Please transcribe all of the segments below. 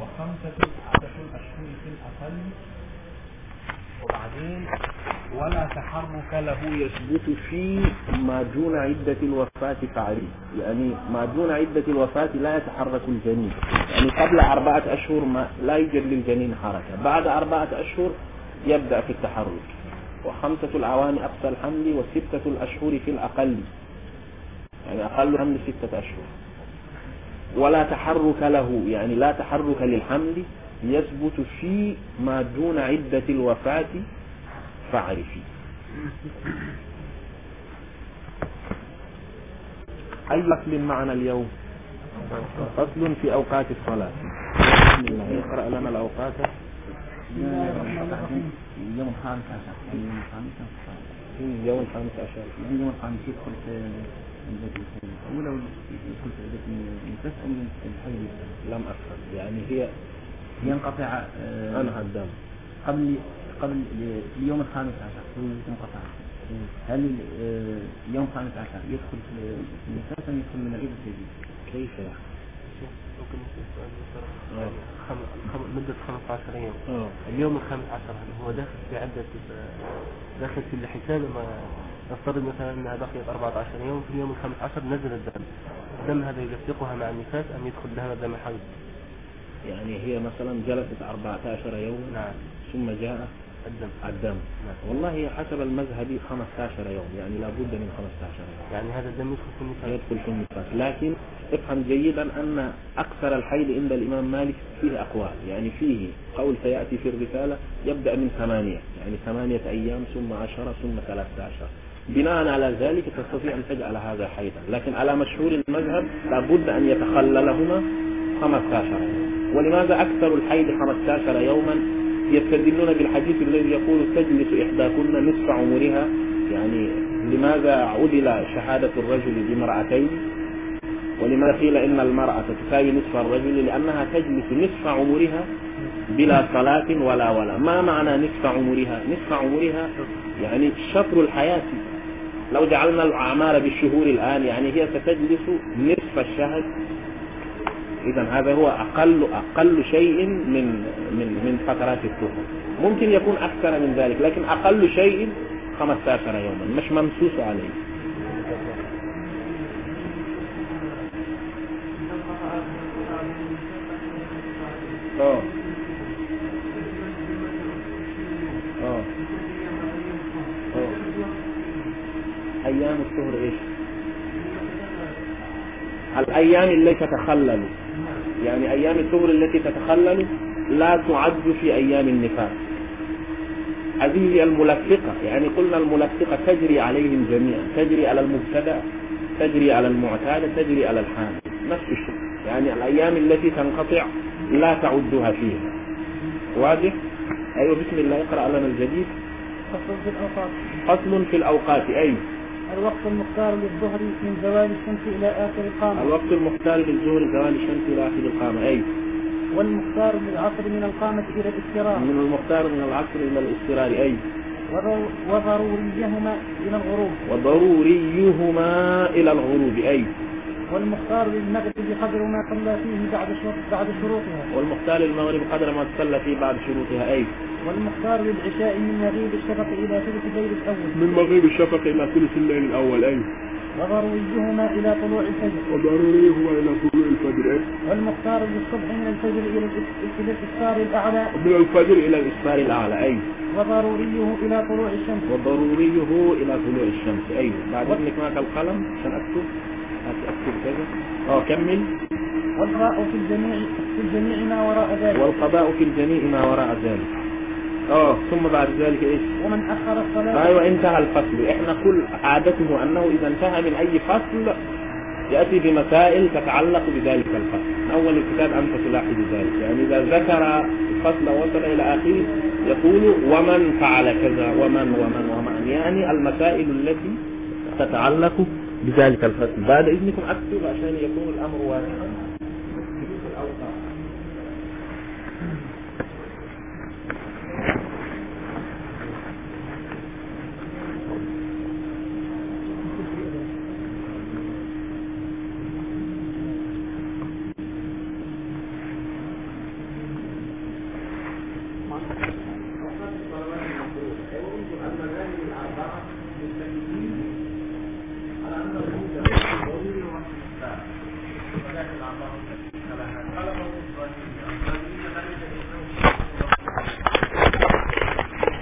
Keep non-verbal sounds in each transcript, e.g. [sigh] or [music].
وخمسة عدد الأشهر في الأقل وبعدين ولا تحرك له يثبت في ما دون عدة الوفاة فعليه يعني ما دون عدة الوفاة لا يتحرك الجنين يعني قبل أربعة أشهر ما لا يوجد للجنين حركة بعد أربعة أشهر يبدأ في التحرك وخمسة العوام أقصى الحمل وستة الأشهر في الأقل يعني أقل حمل ستة أشهر. ولا تحرك له يعني لا تحرك للحمل يثبت في ما دون عدة الوفاة فاعرفي. أي فصل معنا اليوم؟ فصل في أوقات الصلاة. اقرأ لنا الأوقات. يوم الخامس عشر. يوم الخامس عشر. يوم الخامس عشر. يوم الخامس يدخل يدخل في عدة النفاس أو الحيض لم أفهم يعني هي ينقطع آه، أنهى الدم قبل قبل اليوم الخامس عشر ينقطع هل آه، اليوم الخامس عشر يدخل في النفاس أم يدخل من العيد الجديد؟ كيف يعني؟ ممكن مدة 15 يوم آه. اليوم الخامس عشر هل هو داخل في عدة داخل في الحساب ما نفترض مثلا أنها بقيت 14 يوم في اليوم الخامس عشر نزل الدم. الدم هذا يلصقها مع النفاس ام يدخل لها دم حيض يعني هي مثلا جلست 14 يوما نعم. ثم جاء الدم. الدم. نعم. والله حسب المذهب 15 يوم يعني لابد من 15 يوم. يعني هذا الدم يدخل في النفاس. يدخل في النفاس. لكن افهم جيدا أن أكثر الحيض عند الإمام مالك فيه أقوال. يعني فيه قول سيأتي في الرسالة يبدأ من ثمانية. يعني ثمانية أيام ثم عشرة ثم ثلاثة عشر. بناء على ذلك تستطيع أن تجعل هذا حيضا لكن على مشهور المذهب لابد أن يتخللهما 15 يوم ولماذا أكثر الحيض 15 يوما؟ يستدلون بالحديث الذي يقول تجلس إحداكن نصف عمرها. يعني لماذا عدل شهادة الرجل بامرأتين؟ ولماذا قيل إن المرأة تساوي نصف الرجل؟ لأنها تجلس نصف عمرها بلا صلاة ولا ولا. ما معنى نصف عمرها؟ نصف عمرها يعني شطر الحياة. لو جعلنا الأعمار بالشهور الآن يعني هي ستجلس نصف الشهر. إذا هذا هو أقل أقل شيء من من من فترات الطهر ممكن يكون أكثر من ذلك لكن أقل شيء 15 يوما. مش ممسوس عليه. آه آه آه الشهر إيش؟ الأيام التي تتخلل. يعني أيام الشهر التي تتخلل لا تعد في أيام النفاس هذه هي الملفقة يعني قلنا الملفقة تجري عليهم جميعا. تجري على المبتدأ تجري على المعتاد تجري على الحامل. نفس الشيء. يعني الأيام التي تنقطع لا تعدها فيها. واضح؟ أيوة بسم الله. اقرأ لنا الجديد. فصل في الأوقات. فصل في الأوقات. أي؟ الوقت المختار للظهر من زوال الشمس إلى آخر القامة. الوقت المختار للظهر زوال الشمس إلى آخر القامة. أي؟ والمختار للعصر من القامة إلى الاستراحة من المختار من العصر إلى الاسترار أي؟ وضر- وضروريهما إلى الغروب. وضروريهما إلى الغروب. أي؟ والمختار للمغرب قدر ما صلى فيه بعد بعد شروطها. والمختار للمغرب قدر ما تصلى فيه بعد شروطها. أي؟ والمختار للعشاء من مغيب الشفق إلى ثلث الليل الأول. من مغيب الشفق إلى ثلث الليل الأول أي؟ وضروريهما إلى طلوع الفجر. وضروريهما إلى طلوع الفجر أي؟ والمختار للصبح من الفجر إلى الإس- إلى الإسفار الأعلى. من الفجر إلى الإسفار الأعلى أي؟ وضروريه إلى طلوع الشمس. وضروريه إلى طلوع الشمس أيوة بعد إذنك معك القلم عشان أكتب كذا أه كمل والقضاء في الجميع في الجميع ما وراء ذلك. والقضاء في الجميع ما وراء ذلك. آه ثم بعد ذلك إيش؟ ومن أخر الصلاة أيوه انتهى الفصل. إحنا كل عادته أنه إذا انتهى من أي فصل يأتي بمسائل تتعلق بذلك الفصل. من أول الكتاب انت تلاحظ ذلك يعني إذا ذكر الفصل وصل إلى آخره يقول ومن فعل كذا ومن ومن ومن. يعني المسائل التي تتعلق بذلك الفصل بعد إذنكم أكتب عشان يكون الأمر واضحا.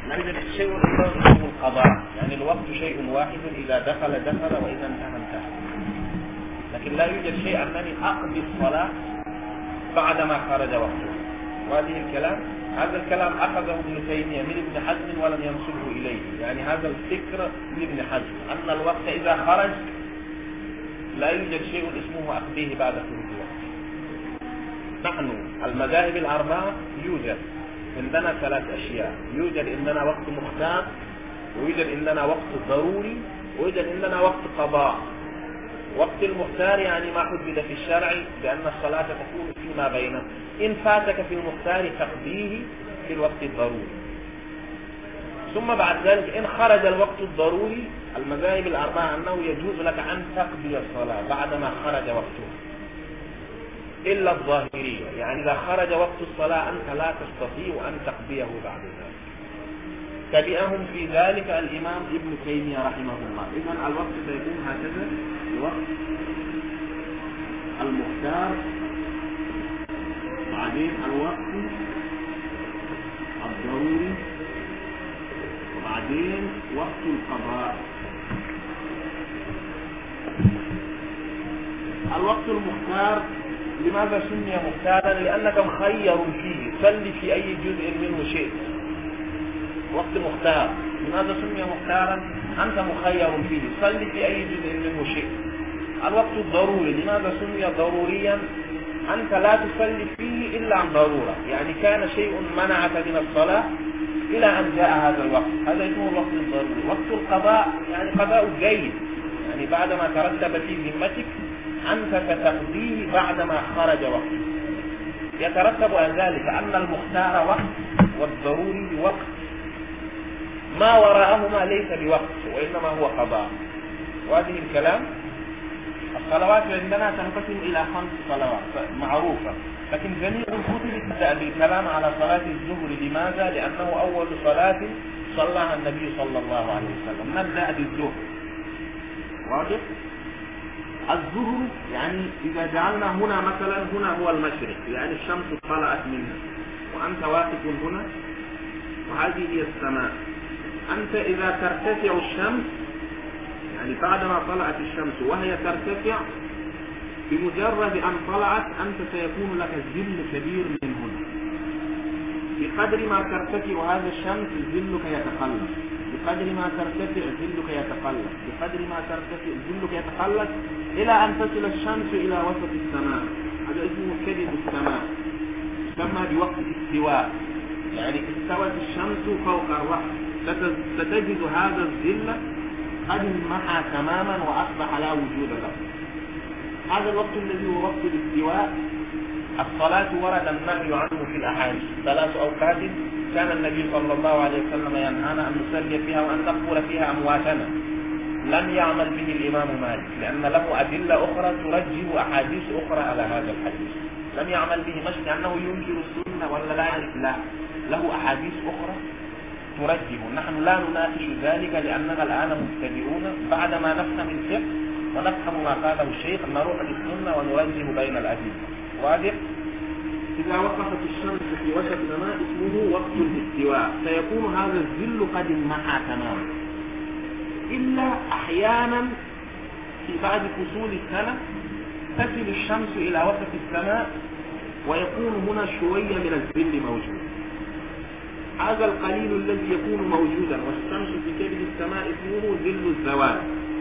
لا يوجد شيء اسمه القضاء يعني الوقت شيء واحد إذا دخل دخل وإذا انتهى انتهى. لكن لا يوجد شيء أنني أقضي الصلاة بعدما خرج وقته. وهذه الكلام هذا الكلام أخذه ابن تيمية من ابن حزم ولم ينسبه إليه. يعني هذا الفكر لابن حزم. أن الوقت إذا خرج لا يوجد شيء اسمه أقضيه بعد خروج الوقت. نحن المذاهب الأربعة يوجد عندنا ثلاث أشياء. يوجد عندنا وقت مختار ويوجد عندنا وقت ضروري ويوجد عندنا وقت قضاء. وقت المختار يعني ما حدد في الشرع بأن الصلاة تكون فيما بينه. إن فاتك في المختار تقضيه في الوقت الضروري. ثم بعد ذلك إن خرج الوقت الضروري المذاهب الأربعة أنه يجوز لك أن تقضي الصلاة بعدما خرج وقتها. إلا الظاهرية. يعني إذا خرج وقت الصلاة أنت لا تستطيع أن تقضيه بعد ذلك. تبعهم في ذلك الإمام ابن تيمية رحمه الله. إذا الوقت سيكون هكذا الوقت المختار. بعدين الوقت الضروري. وبعدين وقت القضاء. الوقت المختار لماذا سمي مختارا؟ لأنك مخير فيه. صل في أي جزء منه شئت. وقت مختار. لماذا سمي مختارا؟ أنت مخير فيه. صل في أي جزء منه شئت. الوقت الضروري. لماذا سمي ضروريا؟ أنت لا تصلي فيه إلا عن ضرورة. يعني كان شيء منعك من الصلاة إلى أن جاء هذا الوقت. هذا اسمه الوقت الضروري. وقت القضاء يعني قضاء جيد يعني بعدما ترتب في ذمتك أنت ستقضيه بعدما خرج وقت يترتب على ذلك. أن المختار وقت والضروري وقت. ما وراءهما ليس بوقت وإنما هو قضاء. وهذه الكلام الصلوات عندنا تنقسم إلى خمس صلوات معروفة. لكن جميع الكتب بالكلام على صلاة الظهر. لماذا؟ لأنه أول صلاة صلىها النبي صلى الله عليه وسلم. نبدأ بالظهر. واضح؟ الظهر يعني إذا جعلنا هنا مثلا هنا هو المشرق يعني الشمس طلعت منها. وأنت واقف هنا وهذه هي السماء. أنت إذا ترتفع الشمس يعني بعدما طلعت الشمس وهي ترتفع بمجرد أن طلعت أنت سيكون لك ظل كبير من هنا. بقدر ما ترتفع هذا الشمس ظلك يتقلص بقدر ما ترتفع ظلك يتقلص بقدر ما ترتفع ظلك يتقلص إلى أن تصل الشمس إلى وسط السماء. هذا اسمه كبد السماء. يسمى بوقت الاستواء يعني استوت الشمس فوق الرأس ستجد هذا الظل قد انمحى تماما وأصبح لا وجود له. هذا الوقت الذي هو وقت الاستواء. الصلاة ورد النهي عنه في الأحاديث. ثلاث أوقات كان النبي صلى الله عليه وسلم ينهانا أن نصلي فيها وأن نقبل فيها أمواتنا. لم يعمل به الإمام مالك لأن له أدلة أخرى ترجح أحاديث أخرى على هذا الحديث. لم يعمل به مش لأنه ينكر السنة ولا لا؟ لا. له أحاديث أخرى ترجح نحن لا نناقش ذلك لأننا الآن مبتدئون بعدما نفهم الفقه ونفهم ما قاله الشيخ. نروح للسنة ونرجح بين الأدلة. واضح؟ إذا وقفت الشمس في وسط السماء اسمه وقت الاستواء. سيكون هذا الظل قد انمحى تماما. إلا أحيانا في بعد فصول السنة تصل الشمس إلى وسط السماء ويكون هنا شوية من الظل موجود. هذا القليل الذي يكون موجودا والشمس في كبد السماء اسمه ظل الزوال.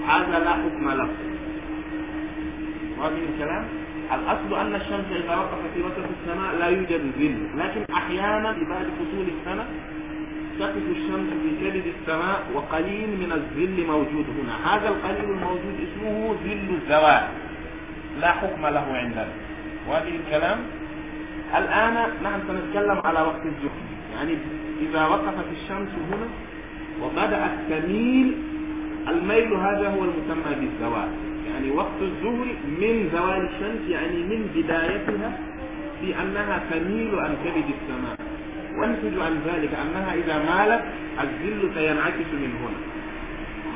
هذا لا حكم له. وهذا الكلام؟ الأصل أن الشمس إذا وقفت في وسط السماء لا يوجد ظل لكن أحيانا بعد فصول السنة تقف الشمس في كبد السماء وقليل من الظل موجود هنا. هذا القليل الموجود اسمه ظل الزوال. لا حكم له عندنا. وهذه الكلام؟ الآن نحن سنتكلم على وقت الزهر يعني إذا وقفت الشمس هنا وبدأت تميل الميل هذا هو المسمى بالزوال. يعني وقت الظهر من زوال الشمس يعني من بدايتها في أنها تميل عن كبد السماء. وانتج عن ذلك أنها إذا مالت الظل سينعكس من هنا.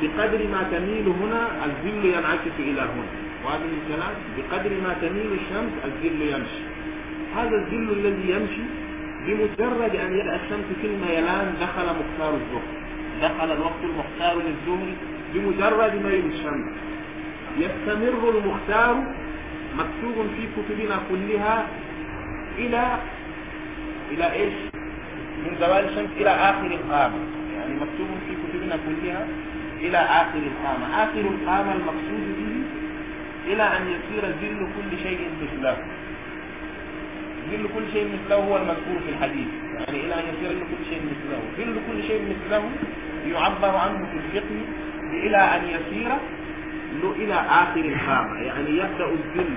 بقدر ما تميل هنا الظل ينعكس إلى هنا. وهذا الكلام؟ بقدر ما تميل الشمس الظل يمشي. هذا الظل الذي يمشي بمجرد أن يدع الشمس في الميلان دخل مختار الظهر. دخل الوقت المختار للظهر بمجرد ميل الشمس يستمر المختار مكتوب في كتبنا كلها إلى إلى إيش؟ من زوال الشمس إلى آخر القامة. يعني مكتوب في كتبنا كلها إلى آخر القامة. آخر القامة المقصود به إلى أن يصير ظل كل شيء مثله ظل كل شيء مثله هو المذكور في الحديث. يعني إلى أن يصير كل شيء مثله. ظل كل شيء مثله يعبر عنه في الفقه إلى أن يصير إلى آخر القامة يعني يبدأ الظل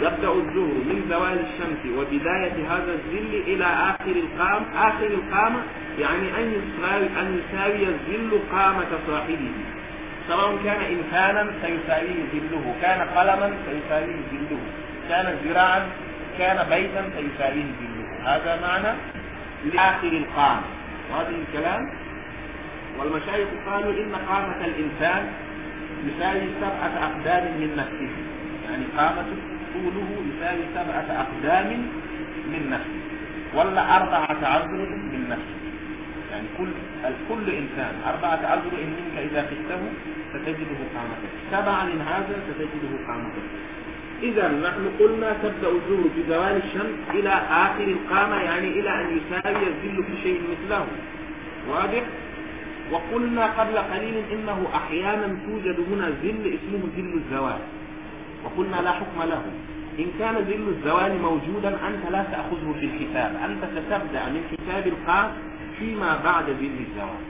يبدأ الظهر من زوال الشمس وبداية هذا الظل إلى آخر القام. آخر القامة يعني أن يساوي أن يساوي الظل قامة صاحبه سواء كان إنسانا سيساويه ظله كان قلما سيساويه ظله كان ذراعا كان بيتا سيساويه ظله هذا معنى لآخر القامة وهذا الكلام؟ والمشايخ قالوا إن قامة الإنسان يساوي سبعة أقدام من نفسه. يعني قامته طوله يساوي سبعة أقدام من نفسه. ولا أربعة أذرع من نفسه. يعني كل كل إنسان. أربعة أذرع منك إذا قسته ستجده قامته سبعة من هذا ستجده قامته إذا نحن قلنا تبدأ الظهر بزوال الشمس إلى آخر القامة يعني إلى أن يساوي الظل في شيء مثله. واضح؟ وقلنا قبل قليل إنه أحيانا توجد هنا ظل اسمه ظل الزوال. وقلنا لا حكم له. إن كان ظل الزوال موجودا أنت لا تأخذه في الحساب. أنت ستبدأ من حساب القاس فيما بعد ظل الزوال.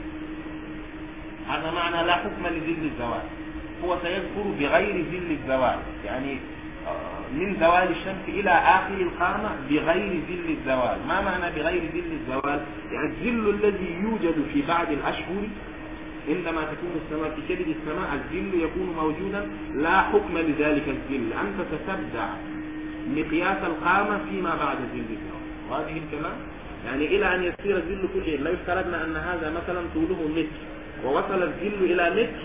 هذا معنى لا حكم لظل الزوال. هو سيذكر بغير ظل الزوال. يعني من زوال الشمس إلى آخر القامة بغير ظل الزوال. ما معنى بغير ظل الزوال؟ يعني الظل الذي يوجد في بعض الأشهر عندما تكون السماء في كبد السماء الظل يكون موجودا لا حكم لذلك الظل أنت ستبدع مقياس القامة فيما بعد ظل الزوال. وهذه الكلام؟ يعني إلى أن يصير الظل كل لو افترضنا أن هذا مثلا طوله متر ووصل الظل إلى متر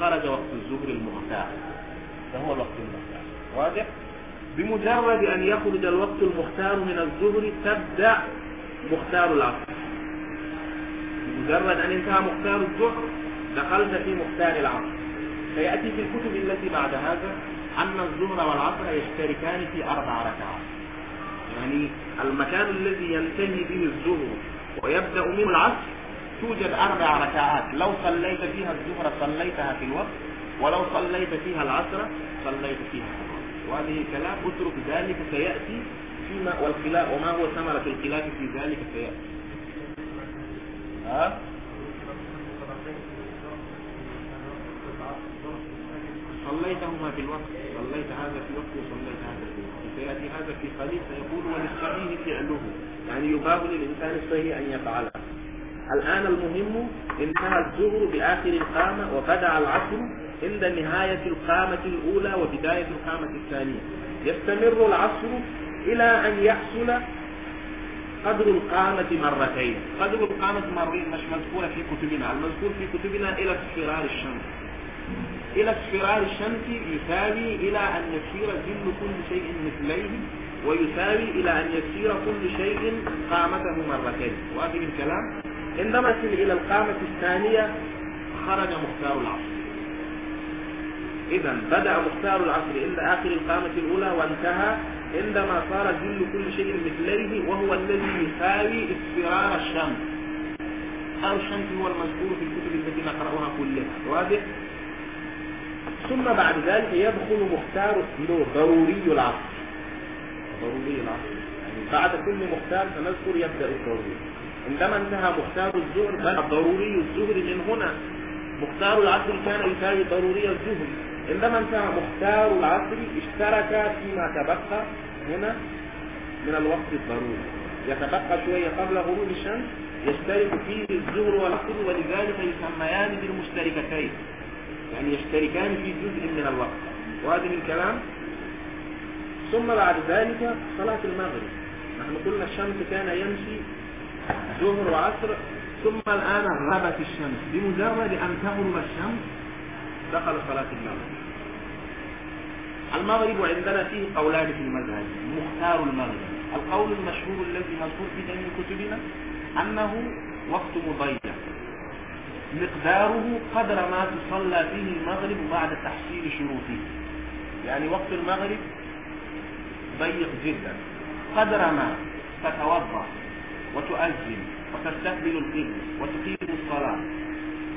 خرج وقت الظهر المختار فهو الوقت المختار واضح؟ بمجرد أن يخرج الوقت المختار من الظهر تبدأ مختار العصر. بمجرد أن انتهى مختار الظهر دخلت في مختار العصر. سيأتي في الكتب التي بعد هذا أن الظهر والعصر يشتركان في أربع ركعات. يعني المكان الذي ينتهي به الظهر ويبدأ منه العصر توجد أربع ركعات. لو صليت فيها الظهر صليتها في الوقت ولو صليت فيها العصر صليت فيها. وهذه كلام أترك ذلك سيأتي فيما والخلاف وما هو ثمرة الخلاف في ذلك سيأتي ها؟ صليتهما في الوقت صليت هذا في وقت وصليت هذا في وقت. سيأتي هذا في قليل سيقول وللصحيح فعله. يعني يباه للإنسان الصحيح أن يفعله. الآن المهم انتهى الظهر بآخر القامة وبدأ العصر عند نهاية القامة الأولى وبداية القامة الثانية. يستمر العصر إلى أن يحصل قدر القامة مرتين. قدر القامة مرين مش مذكورة في كتبنا. المذكور في كتبنا إلى اصفرار الشمس. إلى اصفرار الشمس يساوي إلى أن يسير ظل كل شيء مثليه ويساوي إلى أن يسير كل شيء قامته مرتين. وهذه الكلام؟ عندما تصل إلى القامة الثانية خرج مختار العصر. إذا بدأ مختار العصر عند آخر القامة الأولى وانتهى عندما صار ظل كل شيء مثليه وهو الذي يساوي اصفرار الشمس. اصفرار الشمس هو المذكور في الكتب التي نقرأها كلها. واضح؟ ثم بعد ذلك يدخل مختار ضروري العصر. ضروري العصر. يعني بعد كل مختار سنذكر يبدأ الضروري. عندما انتهى مختار الظهر بدأ ضروري الظهر من هنا. مختار العصر كان يساوي ضروري الظهر عندما انتهى مختار العصر اشترك فيما تبقى هنا من الوقت الضروري. يتبقى شوية قبل غروب الشمس يشترك فيه الظهر والعصر ولذلك يسميان بالمشتركتين. يعني يشتركان في جزء من الوقت. وهذه الكلام ثم بعد ذلك صلاة المغرب. نحن قلنا الشمس كان يمشي ظهر وعصر ثم الآن غابت الشمس. بمجرد أن تغرب الشمس دخل صلاة المغرب. المغرب عندنا فيه قولان في المذهب مختار المغرب. القول المشهور الذي مذكور في جميع كتبنا أنه وقت مضيع. مقداره قدر ما تصلى فيه المغرب بعد تحصيل شروطه. يعني وقت المغرب ضيق جدا. قدر ما تتوضأ وتؤذن وتستقبل القبلة وتقيم الصلاة.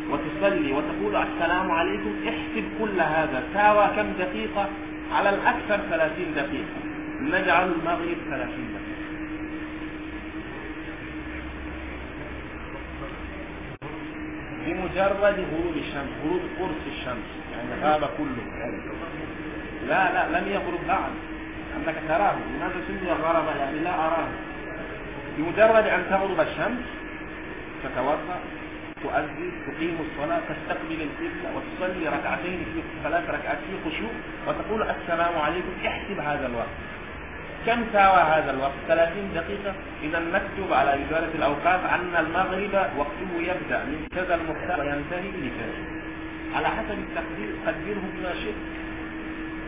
وتصلي وتقول السلام عليكم احسب كل هذا. ساوى كم دقيقة؟ على الأكثر ثلاثين دقيقة. نجعل المغرب ثلاثين دقيقة. بمجرد غروب الشمس غروب قرص الشمس يعني غاب كله. لا لا لم يغرب بعد. أنك تراه. لماذا سمي غرب يعني لا أراه. بمجرد أن تغرب الشمس تتوضأ. تؤذن تقيم الصلاة تستقبل القبلة وتصلي ركعتين في ثلاث ركعات في خشوع وتقول السلام عليكم. احسب هذا الوقت. كم ساوى هذا الوقت؟ 30 دقيقة. إذا نكتب على وزارة الأوقاف أن المغرب وقته يبدأ من كذا المختار وينتهي لكذا على حسب التقدير قدره بما شئت.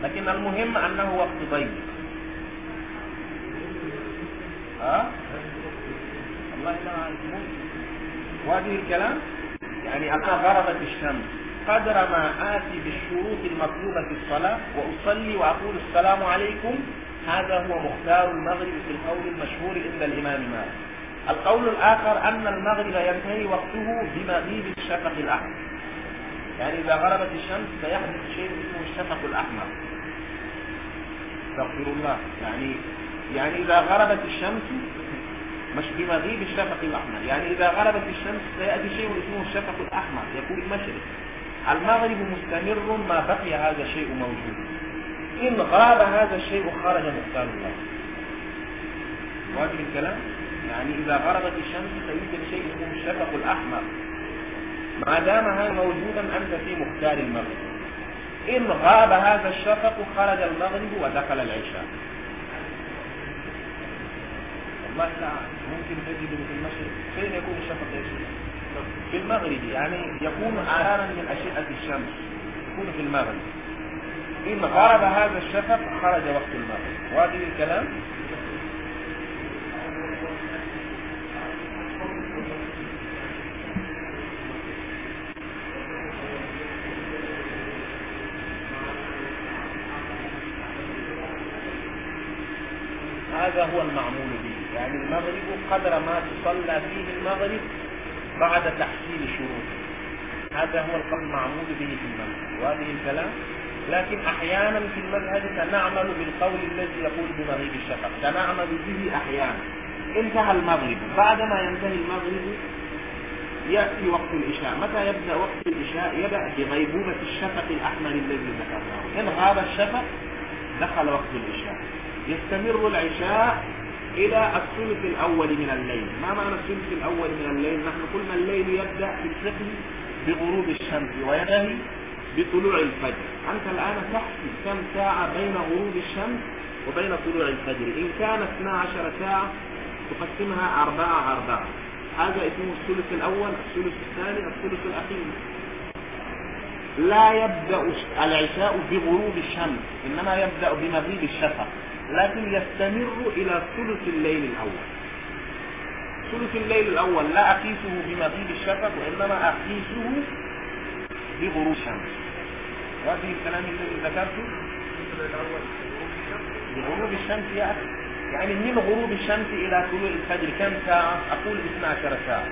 لكن المهم أنه وقت ضيق؟ أه؟ والله لا أعرف واجه الكلام يعني أنا غربت الشمس قدر ما آتي بالشروط المطلوبة في الصلاة وأصلي وأقول السلام عليكم هذا هو مختار المغرب في القول المشهور عند الإمام مالك. القول الآخر أن المغرب ينتهي وقته بمغيب الشفق الأحمر. يعني إذا غربت الشمس سيحدث شيء اسمه الشفق الأحمر. استغفر الله. يعني يعني إذا غربت الشمس مش بمغيب الشفق الأحمر. يعني إذا غربت الشمس سيأتي شيء اسمه الشفق الأحمر. يكون المشرق. المغرب مستمر ما بقي هذا الشيء موجود. إن غاب هذا الشيء خرج مختار الله. واجب الكلام؟ يعني إذا غربت الشمس سيوجد شيء اسمه الشفق الأحمر. ما دام هذا موجودا أنت في مختار المغرب. إن غاب هذا الشفق خرج المغرب ودخل العشاء. والله لا ممكن تجد في المشرق. فين يكون الشفق يا شيخ؟ في المغرب يعني يكون عارا من أشعة الشمس. يكون في المغرب. إن غرب هذا الشفق خرج وقت المغرب. واضح الكلام؟ هذا هو المعمول. يعني المغرب قدر ما تصلى فيه المغرب بعد تحصيل شروطه. هذا هو القول المعمول به في المغرب وهذه الكلام لكن أحيانا في المذهب سنعمل بالقول الذي يقول بمغيب الشفق. سنعمل به أحيانا. انتهى المغرب. بعدما ينتهي المغرب يأتي وقت العشاء. متى يبدأ وقت العشاء؟ يبدأ بغيبوبة الشفق الأحمر الذي ذكرناه. إن غاب الشفق دخل وقت العشاء. يستمر العشاء إلى الثلث الأول من الليل. ما معنى الثلث الأول من الليل؟ نحن قلنا الليل يبدأ في الفقه بغروب الشمس وينتهي بطلوع الفجر. أنت الآن تحسب كم ساعة بين غروب الشمس وبين طلوع الفجر. إن كان 12 ساعة تقسمها أربعة أربعة. هذا اسمه الثلث الأول الثلث الثاني الثلث الأخير. لا يبدأ العشاء بغروب الشمس إنما يبدأ بمغيب الشفق لكن يستمر إلى ثلث الليل الأول. ثلث الليل الأول لا أقيسه بمغيب الشفق وإنما أقيسه بغروب الشمس. وهذه الكلام الذي ذكرته؟ بغروب الشمس يا أخي يعني من غروب الشمس إلى طلوع الفجر كم ساعة؟ أقول 12 ساعة.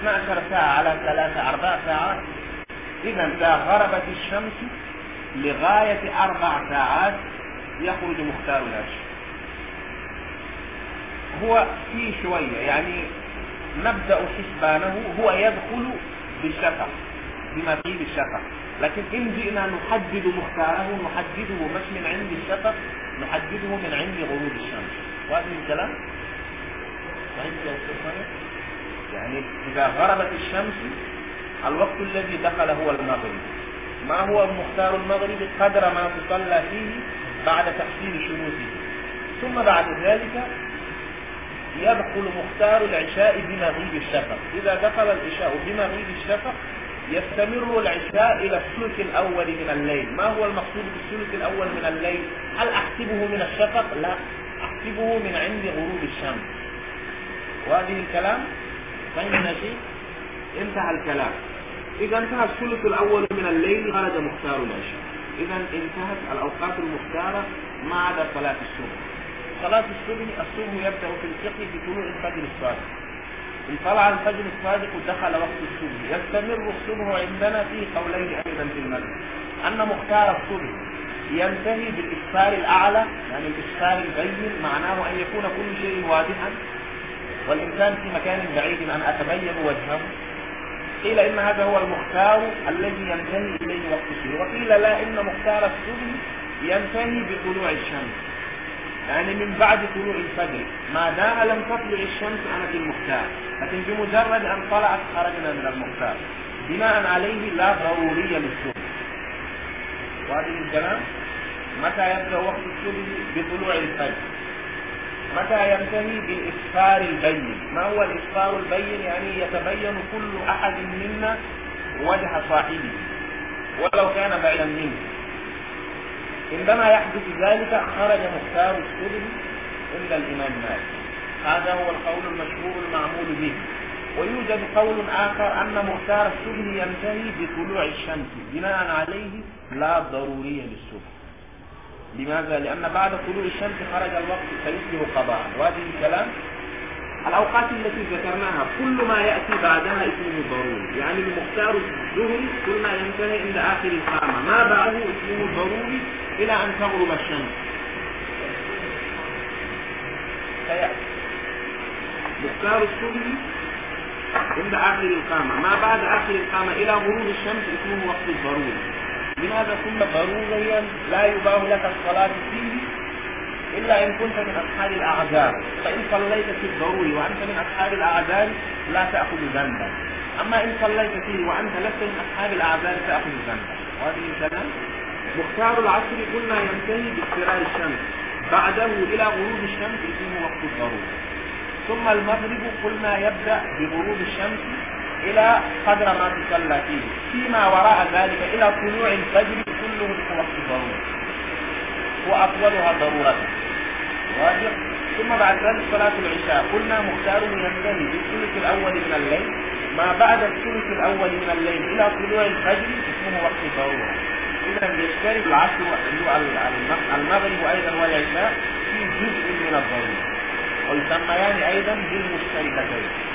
12 ساعة على ثلاثة أربع ساعات. إذا إذا غربت الشمس لغاية أربع ساعات يخرج مختار العشر هو في شوية يعني نبدأ حسبانه هو يدخل بالشفق بمغيب الشفق لكن إن جئنا نحدد مختاره نحدده مش من عند الشفق نحدده من عند غروب الشمس. وهذا الكلام؟ يعني إذا غربت الشمس الوقت الذي دخل هو المغرب. ما هو مختار المغرب؟ قدر ما تصلى فيه بعد تحصيل شروطه. ثم بعد ذلك يدخل مختار العشاء بمغيب الشفق. إذا دخل العشاء بمغيب الشفق يستمر العشاء إلى الثلث الأول من الليل. ما هو المقصود بالثلث الأول من الليل؟ هل أحسبه من الشفق؟ لا. أحسبه من عند غروب الشمس. وهذه الكلام فهمنا شيء انتهى الكلام. إذا انتهى الثلث الأول من الليل خرج مختار العشاء. إذا انتهت الأوقات المختارة ما عدا صلاة الصبح. صلاة الصبح الصبح يبدأ في الفقه بطلوع الفجر الصادق. إن طلع الفجر الصادق ودخل وقت الصبح. يستمر الصبح عندنا في قولين أيضا في المذهب أن مختار الصبح ينتهي بالإسفار الأعلى يعني الإسفار البين معناه أن يكون كل شيء واضحا. والإنسان في مكان بعيد أن أتبين وجهه. قيل إن هذا هو المختار الذي ينتهي إليه وقت الصبح وقيل لا إن مختار الصبح ينتهي بطلوع الشمس. يعني من بعد طلوع الفجر. ما دام لم تطلع الشمس أنا في المختار. لكن بمجرد أن طلعت خرجنا من المختار. بناء عليه لا ضرورية للصبح. وهذه الكلام؟ متى يبدأ وقت الصبح بطلوع الفجر؟ متى ينتهي بالإسفار البين؟ ما هو الإسفار البين؟ يعني يتبين كل أحد منا وجه صاحبه ولو كان بعيدا منه. عندما يحدث ذلك خرج مختار الصبح عند الإمام مالك. هذا هو القول المشهور المعمول به. ويوجد قول آخر أن مختار الصبح ينتهي بطلوع الشمس بناء عليه لا ضرورية للصبح. لماذا؟ لأن بعد طلوع الشمس خرج الوقت فيصبح قضاء. وهذه الكلام؟ الأوقات التي ذكرناها كل ما يأتي بعدها اسمه ضروري. يعني المختار الظهري كل ما ينتهي عند آخر القامة. ما بعده اسمه ضروري إلى أن تغرب الشمس. فيأتي مختار الصبح عند آخر القامة. ما بعد آخر القامة إلى غروب الشمس اسمه وقت الضروري. لماذا كل ضروريا لا يباه لك الصلاة فيه إلا إن كنت من أصحاب الأعذار؟ فإن صليت في الضروري وأنت من أصحاب الأعذار لا تأخذ ذنبا. أما إن صليت فيه وأنت لست من أصحاب الأعذار تأخذ ذنبا. وهذه الكلام مختار العصر قلنا ينتهي باضطرار الشمس. بعده إلى غروب الشمس اسمه وقت الضروري. ثم المغرب قلنا يبدأ بغروب الشمس إلى قدر ما تصلى فيه. فيما وراء ذلك إلى طلوع الفجر كله في وقت الضرورة. وأطولها ضرورة. واضح ثم بعد ذلك صلاة العشاء. قلنا مختار ينتهي بالثلث الأول من الليل. ما بعد الثلث الأول من الليل إلى طلوع الفجر اسمه وقت الضرورة. إذا يشترك العصر المغرب أيضا والعشاء في جزء من الضرورة. ويسميان أيضا بالمشتركتين.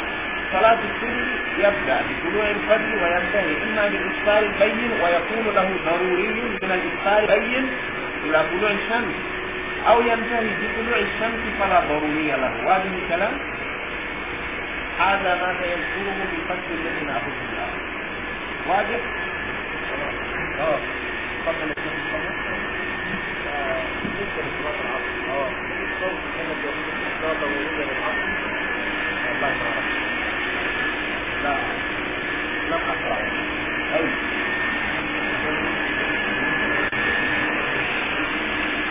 صلاة السر يبدأ بطلوع الفجر وينتهي إما بالإسفار البين ويكون له ضروري من الإسفار البين إلى طلوع الشمس أو ينتهي بطلوع الشمس فلا ضروري له. وهذه الكلام؟ هذا ما سيذكره في الفصل الذي نأخذه الآن واضح؟ آه تفضل يا شيخ بالنسبة لصلاة العصر آه الصوت كانت يقول ضرورية للعصر والله ما أعرف لا لم أقرأ أي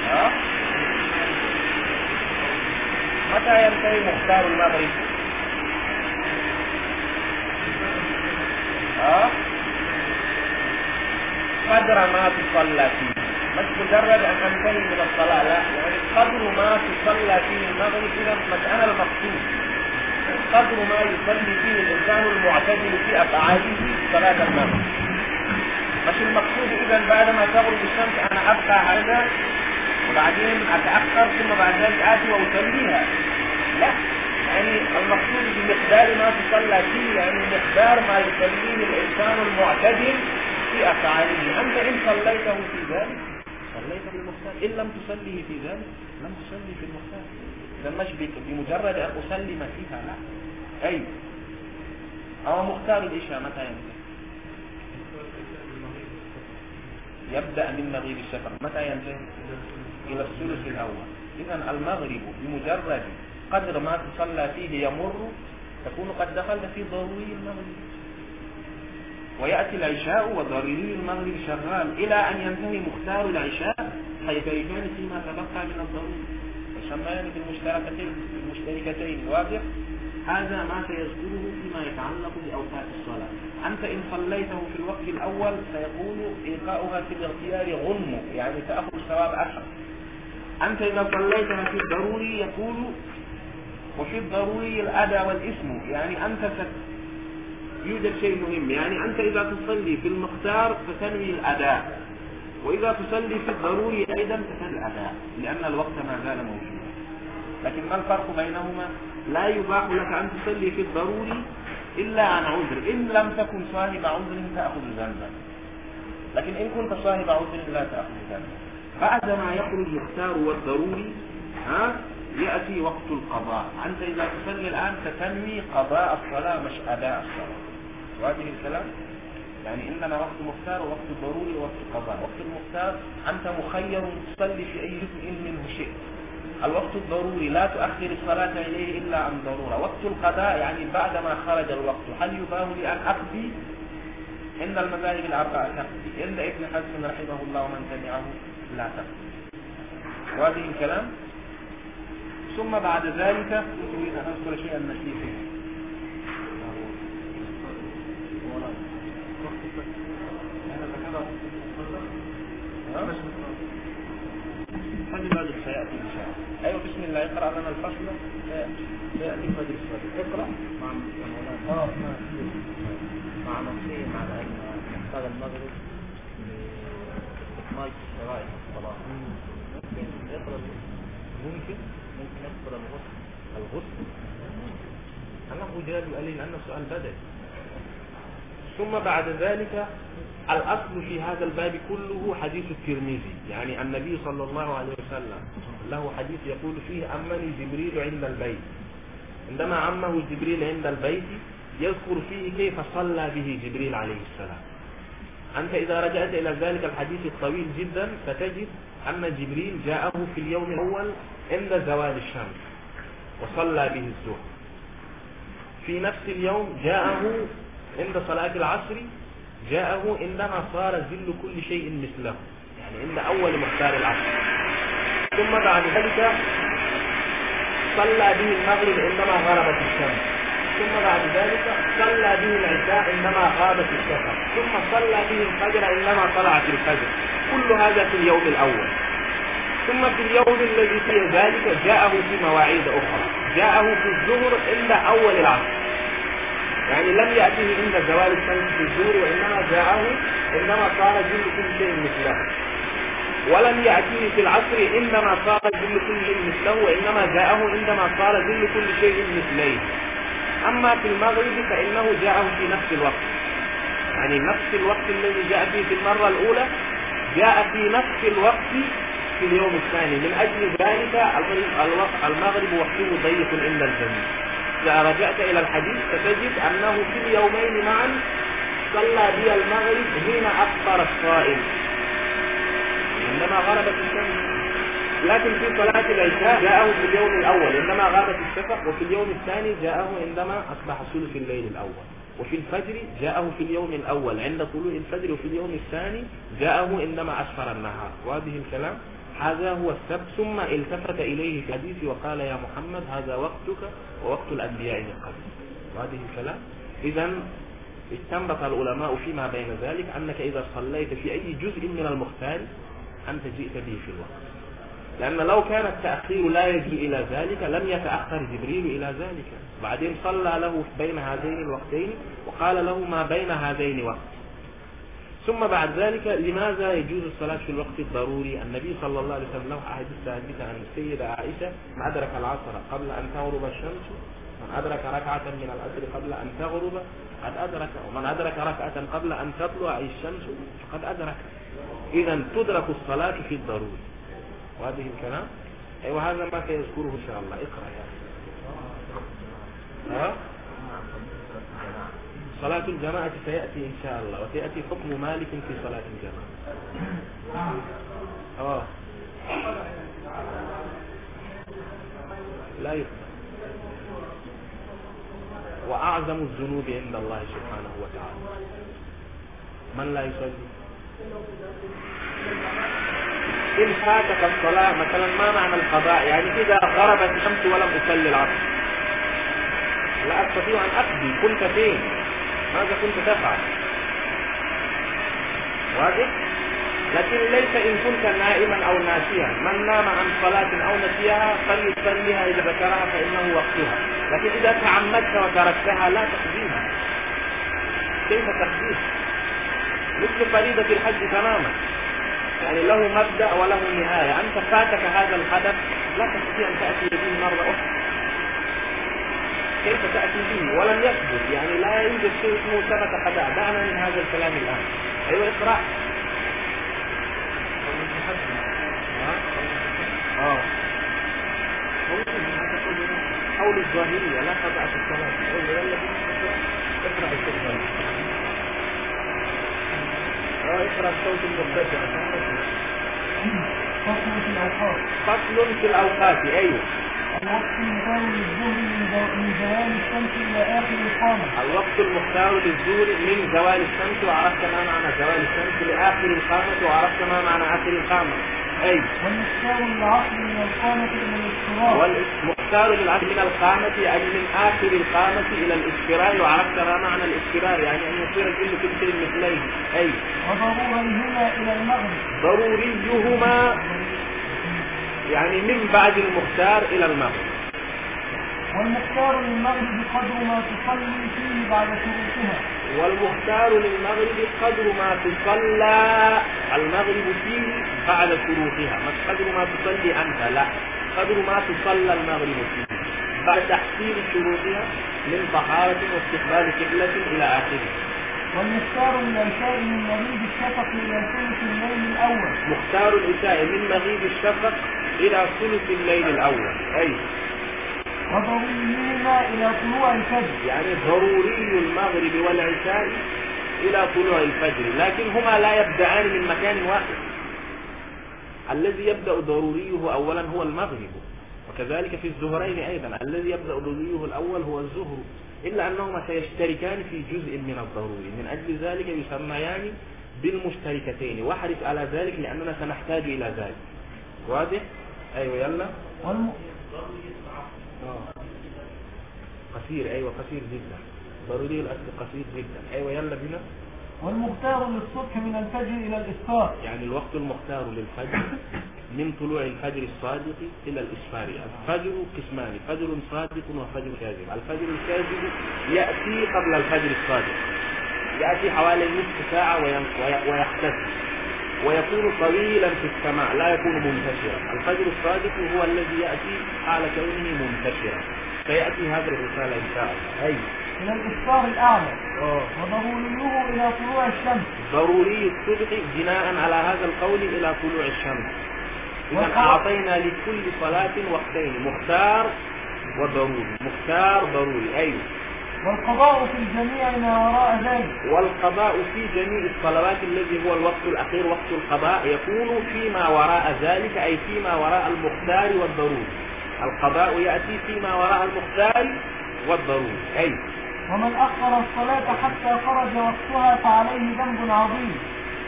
ها متى مختار المغرب. قدر ما تصلى فيه. مش مجرد أن أنتهي من الصلاة لا. يعني قدر ما تصلى فيه المغرب اذا مساله المقصود. قدر ما يصلي فيه الإنسان المعتدل في أفعاله صلاة المغرب. مش المقصود اذا بعد ما تغرب الشمس أنا أبقى هذا وبعدين أتأخر ثم بعد ذلك آتي وأصليها. لا. يعني المقصود بمقدار ما تصلى فيه يعني مقدار ما يصليه الإنسان المعتدل في أفعاله. أنت إن صليته في ذلك صليت بالمختار إن لم تصلي في ذلك لم تصلي في المختار. اذا مش بمجرد أن اسلم فيها لا. أي. أو مختار العشاء متى ينتهي؟ يبدأ من مغيب الشفق متى ينتهي؟ إلى الثلث الأول. اذا المغرب بمجرد قدر ما تصلى فيه يمر تكون قد دخلت في ضروري المغرب. ويأتي العشاء وضروري المغرب شغال إلى أن ينتهي مختار العشاء فيتركان فيما تبقى من الضروري يسميان بالمشتركتين بالمشتركتين واضح؟ هذا ما سيذكره فيما يتعلق بأوقات الصلاة. أنت إن صليته في الوقت الأول سيكون إلقاؤها في الاختيار غنم يعني تأخذ ثواب أشهر أنت إذا صليتها في الضروري يكون وفي الضروري الأذى والإثم يعني أنت ست يوجد شيء مهم. يعني أنت إذا تصلي في المختار فتنوي الأداء. وإذا تصلي في الضروري أيضا فتنوي الأداء لأن الوقت ما زال موجودا لكن ما الفرق بينهما؟ لا يباح لك أن تصلي في الضروري إلا عن عذر. إن لم تكن صاحب عذر تأخذ ذنبا لكن إن كنت صاحب عذر لا تأخذ ذنبا بعد ما يخرج المختار والضروري ها يأتي وقت القضاء. أنت إذا تصلي الآن ستنوي قضاء الصلاة مش أداء الصلاة. واجه الكلام؟ يعني إنما وقت مختار ووقت ضروري ووقت قضاء. وقت المختار أنت مخير تصلي في أي جزء منه شيء الوقت الضروري لا تؤخر الصلاة إليه إلا عن ضرورة. وقت القضاء يعني بعدما خرج الوقت. هل يباه لي أن أقضي؟ عند المذاهب الأربعة تقضي. عند ابن حزم رحمه الله ومن تبعه لا تقضي. وهذه الكلام؟ ثم بعد ذلك أذكر شيئا نسيته فلذلك سيأتي إن شاء الله. أيوة بسم الله. اقرأ لنا الفصل. سيأتي الصلاة اقرأ. مع آه مع نصيب على أن محتاج المغرب شرائط الصلاه ممكن يقرا ممكن؟ ممكن يقرا الغسل. الغسل؟ أنا رجال قال لي لأن السؤال بدأ. ثم بعد ذلك الأصل في هذا الباب كله حديث الترمذي. يعني النبي صلى الله عليه وسلم له حديث يقول فيه أمني جبريل عند البيت. عندما عمه جبريل عند البيت يذكر فيه كيف صلى به جبريل عليه السلام. أنت إذا رجعت إلى ذلك الحديث الطويل جدا ستجد أن جبريل جاءه في اليوم الأول عند زوال الشمس وصلى به الظهر في نفس اليوم جاءه عند صلاة العصر جاءه عندما صار ذل كل شيء مثله يعني عند أول مختار العصر. ثم بعد ذلك صلى به المغرب عندما غربت الشمس ثم بعد ذلك صلى به العشاء عندما غابت الشفق ثم صلى به الفجر عندما طلعت الفجر. كل هذا في اليوم الأول. ثم في اليوم الذي فيه ذلك جاءه في مواعيد أخرى. جاءه في الظهر عند أول العصر. يعني لم يأته عند زوال الشمس في الظهر وإنما جاءه عندما صار جل كل شيء مثله. ولم يأتيه في العصر عندما صار جل كل شيء مثله وإنما جاءه عندما صار جل كل شيء مثليه. أما في المغرب فإنه جاءه في نفس الوقت. يعني نفس الوقت الذي جاء فيه في المرة الأولى جاء في نفس الوقت في اليوم الثاني من أجل ذلك المغرب وقته ضيق عند الجميع. إذا رجعت إلى الحديث ستجد أنه في اليومين معا صلى بي المغرب حين أفطر الصائم. عندما غربت الشمس. لكن في صلاة العشاء جاءه في اليوم الأول. عندما غابت الشفق وفي اليوم الثاني جاءه عندما أصبح ثلث الليل الأول. وفي الفجر جاءه في اليوم الأول. عند طلوع الفجر وفي اليوم الثاني جاءه عندما أسفر النهار. وهذه الكلام؟ هذا هو السبب ثم التفت إليه في الحديث وقال يا محمد هذا وقتك ووقت الأنبياء من قبل. وهذه الكلام. إذا استنبط العلماء فيما بين ذلك أنك إذا صليت في أي جزء من المختار أنت جئت به في الوقت. لأن لو كان التأخير لا يجي إلى ذلك لم يتأخر جبريل إلى ذلك. بعدين صلى له بين هذين الوقتين وقال له ما بين هذين وقت. ثم بعد ذلك لماذا يجوز الصلاة في الوقت الضروري؟ النبي صلى الله عليه وسلم له أحاديث عن السيدة عائشة من أدرك العصر قبل أن تغرب الشمس؟ من أدرك ركعة من العصر قبل أن تغرب؟ قد أدرك ومن أدرك ركعة قبل أن تطلع الشمس؟ فقد أدرك. إذا تدرك الصلاة في الضروري. وهذه الكلام؟ أيوة هذا ما سيذكره إن شاء الله. اقرأ يا ها؟ صلاة الجماعة سيأتي إن شاء الله وسيأتي حكم مالك في صلاة الجماعة. آه. لا يقبل وأعظم الذنوب عند الله سبحانه وتعالى. من لا يصلي؟ إن فاتك الصلاة مثلا ما معنى القضاء؟ يعني إذا غربت الشمس ولم أصلي العصر. لا أستطيع أن أقضي كنت فين؟ ماذا كنت تفعل؟ واضح؟ لكن ليس إن كنت نائما أو ناسيا. من نام عن صلاة أو نسيها فليصليها إذا ذكرها فإنه وقتها. لكن إذا تعمدت وتركتها لا تقضيها كيف تقضيها مثل فريضة الحج تماما. يعني له مبدأ وله نهاية. أنت فاتك هذا الحدث لا تستطيع أن تأتي به مرة أخرى. كيف تأتي به؟ ولم يثبت يعني لا يوجد شيء اسمه ثبت قضاء. دعنا من هذا الكلام الآن. أيوة اقرأ. ممكن حول الظاهرية لا قضاء في يلا اقرأ آه اقرأ الصوت المرتفع فصل في الأوقات. فصل في الأوقات أيوه. الوقت المثال للظهر من زو- من زوال الشمس إلى آخر القامة الوقت المختار للزور من زوال الشمس وعرفت ما معنى زوال الشمس لآخر القامة وعرفت ما معنى آخر القامة. أي؟ والمختار للعصر من القامة إلى الاضطراب والمختار للعصر من القامة يعني من آخر القامة إلى الإسفرار وعرفت ما معنى الإسفرار يعني أن يصير الجن كل مثليه. أي؟ وضروريهما إلى المغرب. ضروريهما يعني من بعد المختار إلى المغرب. والمختار للمغرب قدر ما تصلي فيه بعد شروطها. والمختار للمغرب قدر ما تصلى المغرب فيه بعد شروطها. مش قدر ما تصلي أنت؟ لا. قدر ما تصلى المغرب فيه. بعد تحصيل شروطها من طهارة واستقبال قبلة إلى آخره. والمختار للعشاء من مغيب الشفق إلى ثلث الليل الأول. مختار العشاء من مغيب الشفق إلى ثلث الليل الأول. أي. وضروريهما إلى طلوع الفجر. يعني ضروري المغرب والعشاء إلى طلوع الفجر. لكن هما لا يبدأان من مكان واحد. الذي يبدأ ضروريه أولا هو المغرب. وكذلك في الزهرين أيضا. الذي يبدأ ضروريه الأول هو الزهر. إلا أنهما سيشتركان في جزء من الضروري. من أجل ذلك يسميان بالمشتركتين. وأحرص على ذلك لأننا سنحتاج إلى ذلك. واضح؟ أيوة يلا. والم... آه. قصير أيوه قصير جدا. ضروري الاصل قصير جدا. أيوه يلا بينا. والمختار للصبح من الفجر إلى الإسفار يعني الوقت المختار للفجر [laughs] من طلوع الفجر الصادق إلى الإسفار. الفجر قسمان فجر صادق وفجر كاذب. الفجر الكاذب يأتي قبل الفجر الصادق. يأتي حوالي نصف وي- ويختفي. ويكون طويلا في السماء لا يكون منتشرا. الفجر الصادق هو الذي يأتي حال كونه منتشرا. سيأتي هذه الرسالة إن شاء الله. أي. إلى الإسفار الأعلى. وضروريه إلى طلوع الشمس. ضروري الصبح بناء على هذا القول إلى طلوع الشمس. إذا أعطينا لكل صلاة وقتين مختار وضروري. مختار ضروري. أيوه والقضاء في الجميع ما وراء ذلك. والقضاء في جميع الصلوات الذي هو الوقت الأخير وقت القضاء يكون فيما وراء ذلك أي فيما وراء المختار والضروري القضاء يأتي فيما وراء المختار والضروري أي. ومن أخر الصلاة حتى خرج وقتها فعليه ذنب عظيم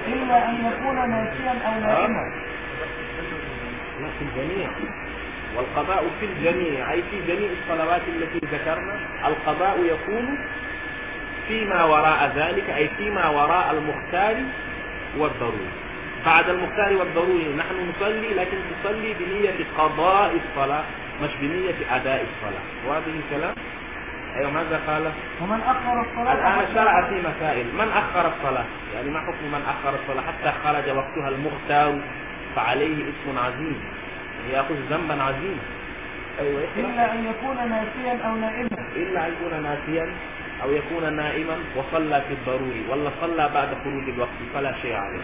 إلا أن يكون ناسيا أو نائما لا في الجميع. والقضاء في الجميع أي في جميع الصلوات التي ذكرنا القضاء يكون فيما وراء ذلك أي فيما وراء المختار والضروري. بعد المختار والضروري نحن نصلي لكن تصلي بنية قضاء الصلاة مش بنية أداء الصلاة. واضح الكلام؟ أيوة ماذا قال؟ ومن أخر الصلاة الآن شرع في مسائل. من أخر الصلاة؟ يعني ما حكم من أخر الصلاة؟ حتى خرج وقتها المختار فعليه اسم عظيم. يأخذ ذنبا عظيما. أيوة. إلا أن يكون ناسيا أو نائما. إلا أن يكون ناسيا أو يكون نائما وصلى في الضروري ولا صلى بعد خروج الوقت فلا شيء عليه.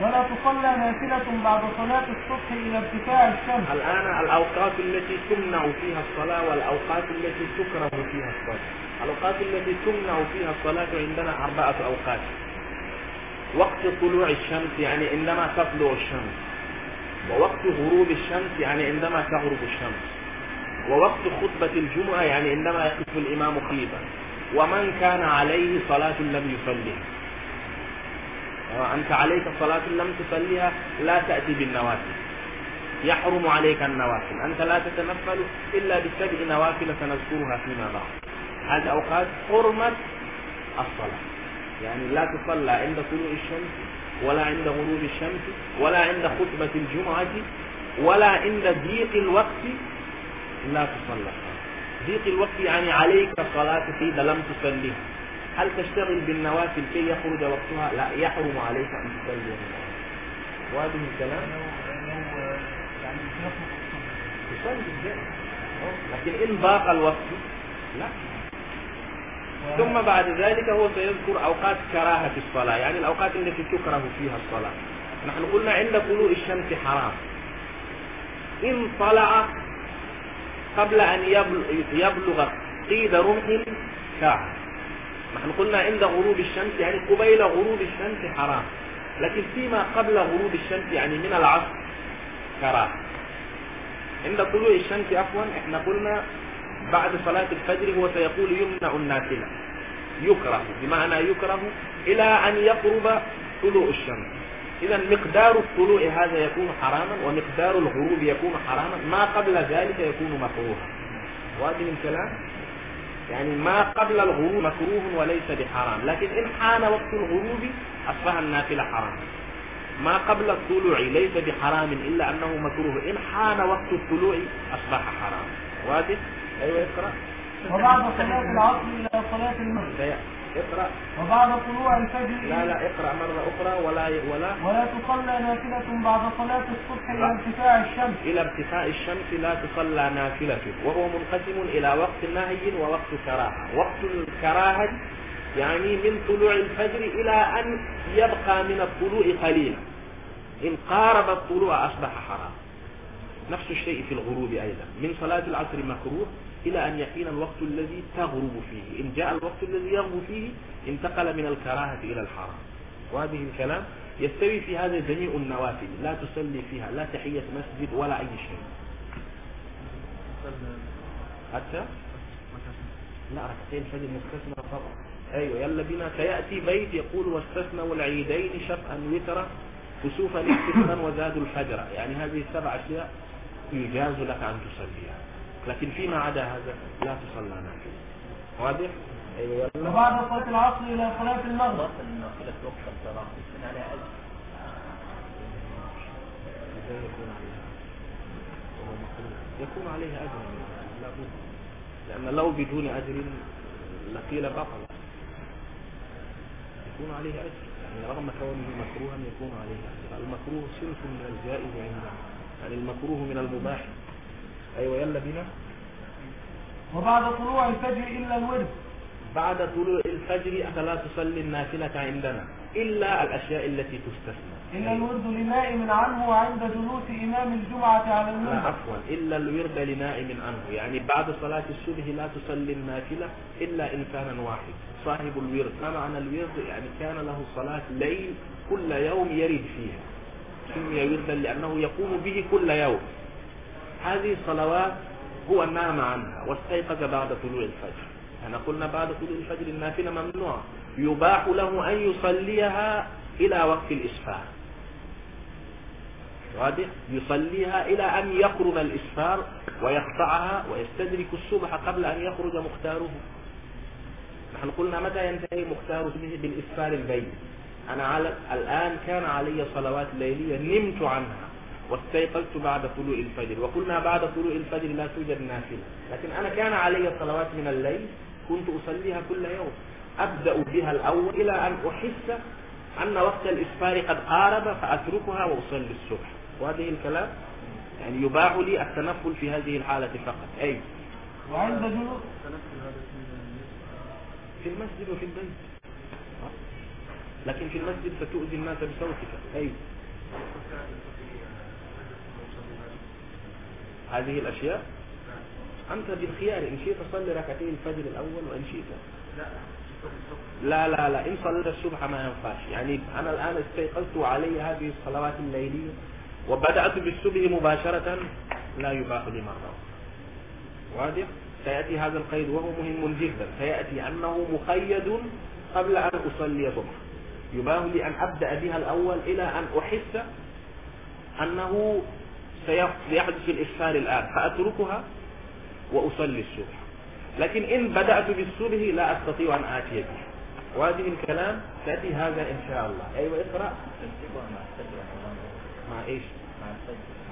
ولا تصلى نافلة بعد صلاة الصبح إلى ارتفاع الشمس. الآن الأوقات التي تمنع فيها الصلاة والأوقات التي تكره فيها الصلاة. الأوقات التي تمنع فيها الصلاة عندنا أربعة أوقات. وقت طلوع الشمس يعني عندما تطلع الشمس. ووقت غروب الشمس يعني عندما تغرب الشمس. ووقت خطبة الجمعة يعني عندما يقف الإمام خطيبا. ومن كان عليه صلاة لم يصليها. أنت عليك صلاة لم تصليها لا تأتي بالنوافل. يحرم عليك النوافل. أنت لا تتنفل إلا بسبع نوافل سنذكرها فيما بعد. هذه أوقات حرمة الصلاة. يعني لا تصلى عند طلوع الشمس ولا عند غروب الشمس ولا عند خطبة الجمعة ولا عند ضيق الوقت. لا تصلى. ضيق الوقت يعني عليك صلاة إذا لم تصليها هل تشتغل بالنوافل كي يخرج وقتها؟ لا يحرم عليك أن تصلي. واضح الكلام؟ تصلي. لكن إن ضاق الوقت لا. ثم بعد ذلك هو سيذكر أوقات كراهة الصلاة يعني الأوقات التي تكره فيها الصلاة. نحن قلنا عند طلوع الشمس حرام. إن طلع قبل أن يبلغ قيد رمح ساعة نحن قلنا عند غروب الشمس يعني قبيل غروب الشمس حرام. لكن فيما قبل غروب الشمس يعني من العصر كراهة. عند طلوع الشمس عفوا إحنا قلنا بعد صلاة الفجر هو سيقول يمنع النافلة يكره بمعنى يكره إلى أن يقرب طلوع الشمس. إذا مقدار الطلوع هذا يكون حراما ومقدار الغروب يكون حراما. ما قبل ذلك يكون مكروها. واضح الكلام؟ يعني ما قبل الغروب مكروه وليس بحرام. لكن إن حان وقت الغروب أصبح النافلة حراما. ما قبل الطلوع ليس بحرام إلا أنه مكروه. إن حان وقت الطلوع أصبح حرام واضح؟ أيوة اقرأ. وبعد صلاة العصر إلى صلاة المغرب. اقرأ. وبعد طلوع الفجر لا لا اقرأ مرة أخرى ولا ولا. ولا تصلى نافلة بعد صلاة الصبح إلى ارتفاع الشمس. إلى ارتفاع الشمس لا تصلى نافلة وهو منقسم إلى وقت نهي ووقت كراهة. وقت الكراهة يعني من طلوع الفجر إلى أن يبقى من الطلوع قليلا. إن قارب الطلوع أصبح حرام. نفس الشيء في الغروب أيضا. من صلاة العصر مكروه إلى أن يحين الوقت الذي تغرب فيه. إن جاء الوقت الذي يغرب فيه انتقل من الكراهة إلى الحرام. وهذه الكلام يستوي في هذا جميع النوافل لا تصلي فيها لا تحية مسجد ولا أي شيء. حتى؟ لا ركعتين الفجر مستثنى فقط. أيوه يلا بنا. سيأتي بيت يقول واستثنوا العيدين شفعا وترا كسوفا استثناء وزادوا الفجر. يعني هذه السبع أشياء. يجاز لك أن تصليها. لكن فيما عدا هذا لا تصلى نافلة. واضح؟ أيوه. يلا وبعد صلاة العصر إلى صلاة المغرب. النافلة وقت الصلاة. يكون عليها أجر يكون عليها يكون عليها أجر لابد لأن لو بدون أجر لقيل بطل. يكون عليه أجر. يعني رغم كونه مكروها يكون عليه أجر. المكروه صنف من الجائز عندنا. يعني المكروه من المباح. أيوة يلا بنا وبعد طلوع الفجر إلا الورد. بعد طلوع الفجر أفلا تصلي النافلة عندنا؟ إلا الأشياء التي تستثنى. إلا الورد لنائم عنه وعند جلوس إمام الجمعة على المنبر. عفوا. إلا الورد لنائم عنه. يعني بعد صلاة الصبح لا تصلي النافلة إلا إنسانا واحد. صاحب الورد. ما معنى الورد؟ يعني كان له صلاة ليل كل يوم يرد فيها. سمي وردا لأنه يقوم به كل يوم. هذه الصلوات هو نام عنها واستيقظ بعد طلوع الفجر. إحنا قلنا بعد طلوع الفجر النافلة ممنوع يباح له أن يصليها إلى وقت الإسفار. واضح؟ يصليها إلى أن يقرب الإسفار ويقطعها ويستدرك الصبح قبل أن يخرج مختاره. نحن قلنا متى ينتهي مختار بالإسفار البيت؟ أنا على الآن كان علي صلوات ليلية نمت عنها واستيقظت بعد طلوع الفجر. وقلنا بعد طلوع الفجر لا توجد نافلة. لكن أنا كان علي صلوات من الليل كنت أصليها كل يوم. أبدأ بها الأول إلى أن أحس أن وقت الإسفار قد قارب فأتركها وأصلي الصبح. وهذه الكلام يعني يباح لي التنفل في هذه الحالة فقط. أي؟ وعند جلوس في المسجد وفي البيت. لكن في المسجد ستؤذي الناس بصوتك. أي. هذه الأشياء. أنت بالخيار إن شئت صلي ركعتين الفجر الأول وإن شئت. لا لا لا. إن صليت الصبح ما ينفعش. يعني أنا الآن استيقظت وعلي هذه الصلوات الليلية وبدأت بالصبح مباشرة لا يباح لي مرة. واضح؟ سيأتي هذا القيد وهو مهم جدا. سيأتي أنه مقيد قبل أن أصلي الصبح يباح لي أن أبدأ بها الأول إلى أن أحس أنه سيحدث الإسفار الآن فأتركها وأصلي الصبح. لكن إن بدأت بالصبح لا أستطيع أن آتي به. وهذه الكلام تأتي هذا إن شاء الله. أيوة اقرأ. مع إيش؟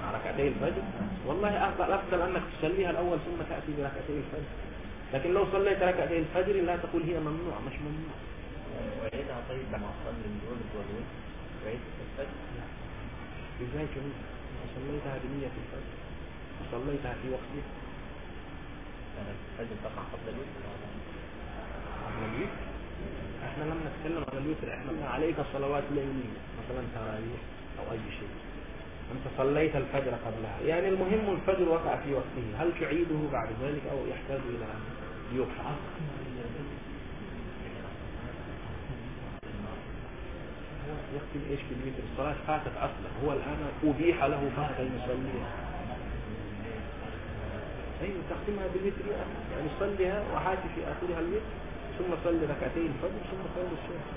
مع ركعتي الفجر. والله أفضل أفضل أنك تصليها الأول ثم تأتي بركعتي الفجر. لكن لو صليت ركعتي الفجر لا تقول هي ممنوع مش ممنوع وعيدها طيب لما أصلي الجهد والوتر وعيد الفجر إزاي كمان صليتها بنية الفجر وصليتها في وقتها. أنا الفجر تقع قبل الوتر قبل الوتر إحنا لم نتكلم عن الوتر إحنا عليك صلوات ليلية مثلا تراويح أو أي شيء. أنت صليت الفجر قبلها. يعني المهم الفجر وقع في وقته. هل تعيده بعد ذلك أو يحتاج إلى أن يفعل هو يختم إيش في الوتر الصلاة فاتت أصلا. هو الآن أبيح له ان يصليها أيوه تختمها بالوتر أخي يعني صليها وحاتي في آخرها الوتر ثم صلي ركعتي الفجر ثم صلي الشمس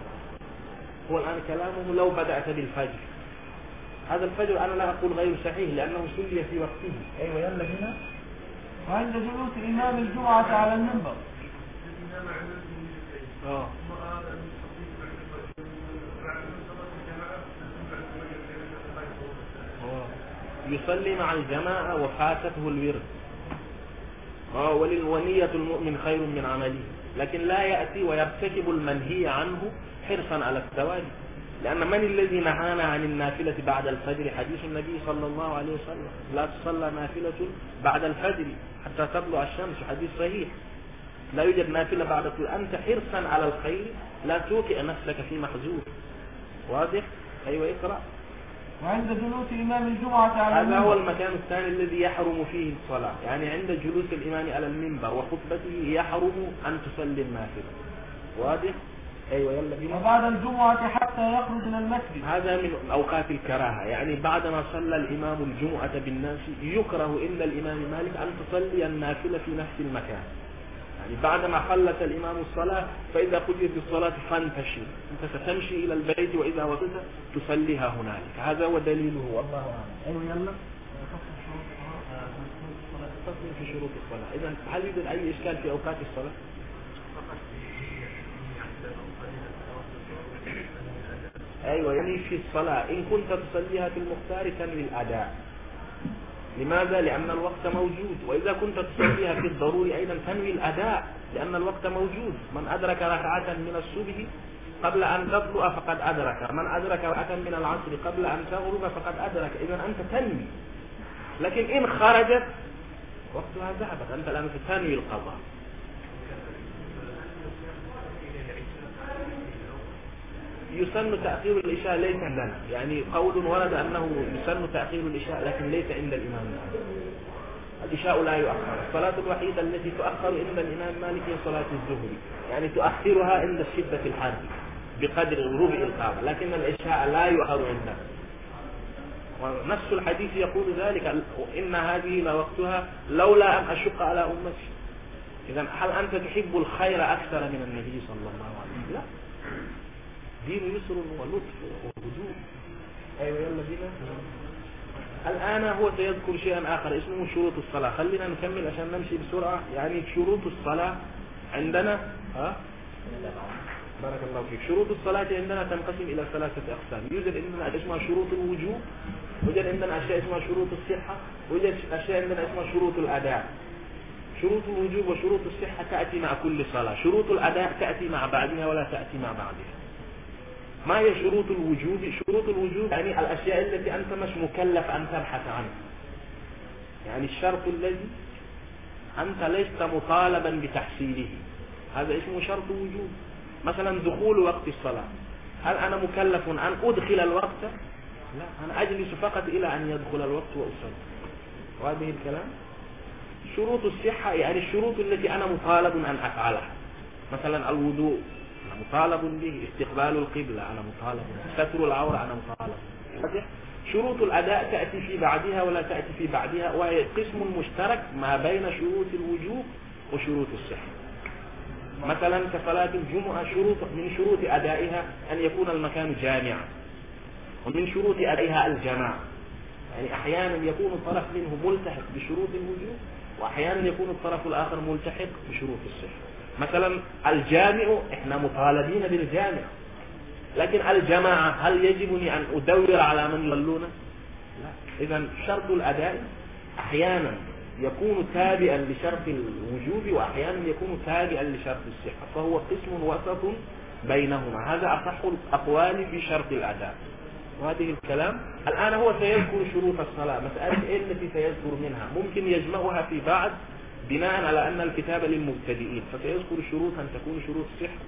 هو الآن كلامه لو بدأت بالفجر. هذا الفجر أنا لا أقول غير صحيح لأنه صلي في وقته. أيوه يلا هنا. وعند جلوس إمام الجمعة على المنبر آه. يصلي مع الجماعة وفاتته الورد. آه ولل- ونية المؤمن خير من عمله. لكن لا يأتي ويرتكب المنهي عنه حرصا على الثواب. لأن من الذي نهانا عن النافلة بعد الفجر؟ حديث النبي صلى الله عليه وسلم. لا تصلى نافلة بعد الفجر حتى تطلع الشمس. حديث صحيح. لا يوجد نافلة بعد طول أنت حرصا على الخير. لا توكئ نفسك في محذور. واضح؟ أيوة اقرأ. وعند جلوس إمام الجمعة على هذا هو المكان الثاني الذي يحرم فيه الصلاة. يعني عند جلوس الإمام على المنبر وخطبته يحرم أن تصلي النافلة. واضح؟ أيوة يلا بينا. وبعد الجمعة حتى يخرج من المسجد. هذا من أوقات الكراهة. يعني بعدما صلى الإمام الجمعة بالناس يكره إلا الإمام مالك أن تصلي النافلة في نفس المكان. يعني بعدما خلص الإمام الصلاة فإذا قضيت الصلاة فانتشر. أنت ستمشي إلى البيت وإذا وصلت تصليها هنالك. هذا هو دليله. والله أعلم. أيوة يلا. في شروط الصلاة إذا هل يوجد أي إشكال في أوقات الصلاة؟ أيوة يعني في الصلاة. إن كنت تصليها في المختار تنوي الأداء لماذا؟ لأن الوقت موجود. وإذا كنت تصليها في الضروري أيضا تنوي الأداء لأن الوقت موجود. من أدرك ركعة من الصبح قبل أن تطلع فقد أدرك. من أدرك ركعة من العصر قبل أن تغرب فقد أدرك. إذا أنت تنوي. لكن إن خرجت وقتها ذهبت. أنت الآن تنوي القضاء. يسن تأخير العشاء ليس عندنا يعني قول ورد أنه يسن تأخير العشاء لكن ليس عند الإمام مالك. العشاء لا يؤخر. الصلاة الوحيدة التي تؤخر عند الإمام مالك هي صلاة الظهر. يعني تؤخرها عند شدة الحر بقدر ربع القامة لكن العشاء لا يؤخر عندنا. ونفس الحديث يقول ذلك. إن هذه لوقتها لولا أن أشق على أمتي. إذا هل أنت تحب الخير أكثر من النبي صلى الله عليه وسلم؟ لا. دين يسر ولطف وهدوء. أيوة يلا بينا. الآن هو سيذكر شيئا آخر اسمه شروط الصلاة. خلينا نكمل عشان نمشي بسرعة. يعني شروط الصلاة عندنا ها؟ بارك الله فيك. شروط الصلاة عندنا تنقسم إلى ثلاثة أقسام. يوجد عندنا اسمها شروط الوجوب ويوجد عندنا أشياء اسمها شروط الصحة ويوجد أشياء عندنا اسمها شروط الأداء. شروط الوجوب وشروط الصحة تأتي مع كل صلاة. شروط الأداء تأتي مع بعدها ولا تأتي مع بعدها ما هي شروط الوجوب شروط الوجوب يعني الأشياء التي أنت مش مكلف أن تبحث عنها. يعني الشرط الذي أنت لست مطالبا بتحصيله. هذا اسمه شرط وجوب مثلا دخول وقت الصلاة. هل أنا مكلف أن أدخل الوقت؟ لا أنا أجلس فقط إلى أن يدخل الوقت وأصلي. وهذه الكلام؟ شروط الصحة يعني الشروط التي أنا مطالب أن أفعلها. مثلا الوضوء. مطالب به استقبال القبلة أنا مطالب ستر العورة أنا مطالب واضح؟ شروط الأداء تأتي في بعدها ولا تأتي في بعدها وهي قسم مشترك ما بين شروط الوجوب وشروط الصحة. مثلا كصلاة الجمعة شروط من شروط أدائها أن يكون المكان جامعا ومن شروط أدائها الجماعة. يعني أحيانا يكون الطرف منه ملتحق بشروط الوجوب وأحيانا يكون الطرف الآخر ملتحق بشروط الصحة. مثلا الجامع إحنا مطالبين بالجامع. لكن الجماعة هل يجبني أن أدور على من يصلون لا. إذا شرط الأداء أحيانا يكون تابعا لشرط الوجوب وأحيانا يكون تابعا لشرط الصحة. فهو قسم وسط بينهما. هذا أصح الأقوال في شرط الأداء. وهذه الكلام الآن هو سيذكر شروط الصلاة. مسألة إيه التي سيذكر منها؟ ممكن يجمعها في بعض بناء على أن الكتاب للمبتدئين فسيذكر شروطا تكون شروط صحة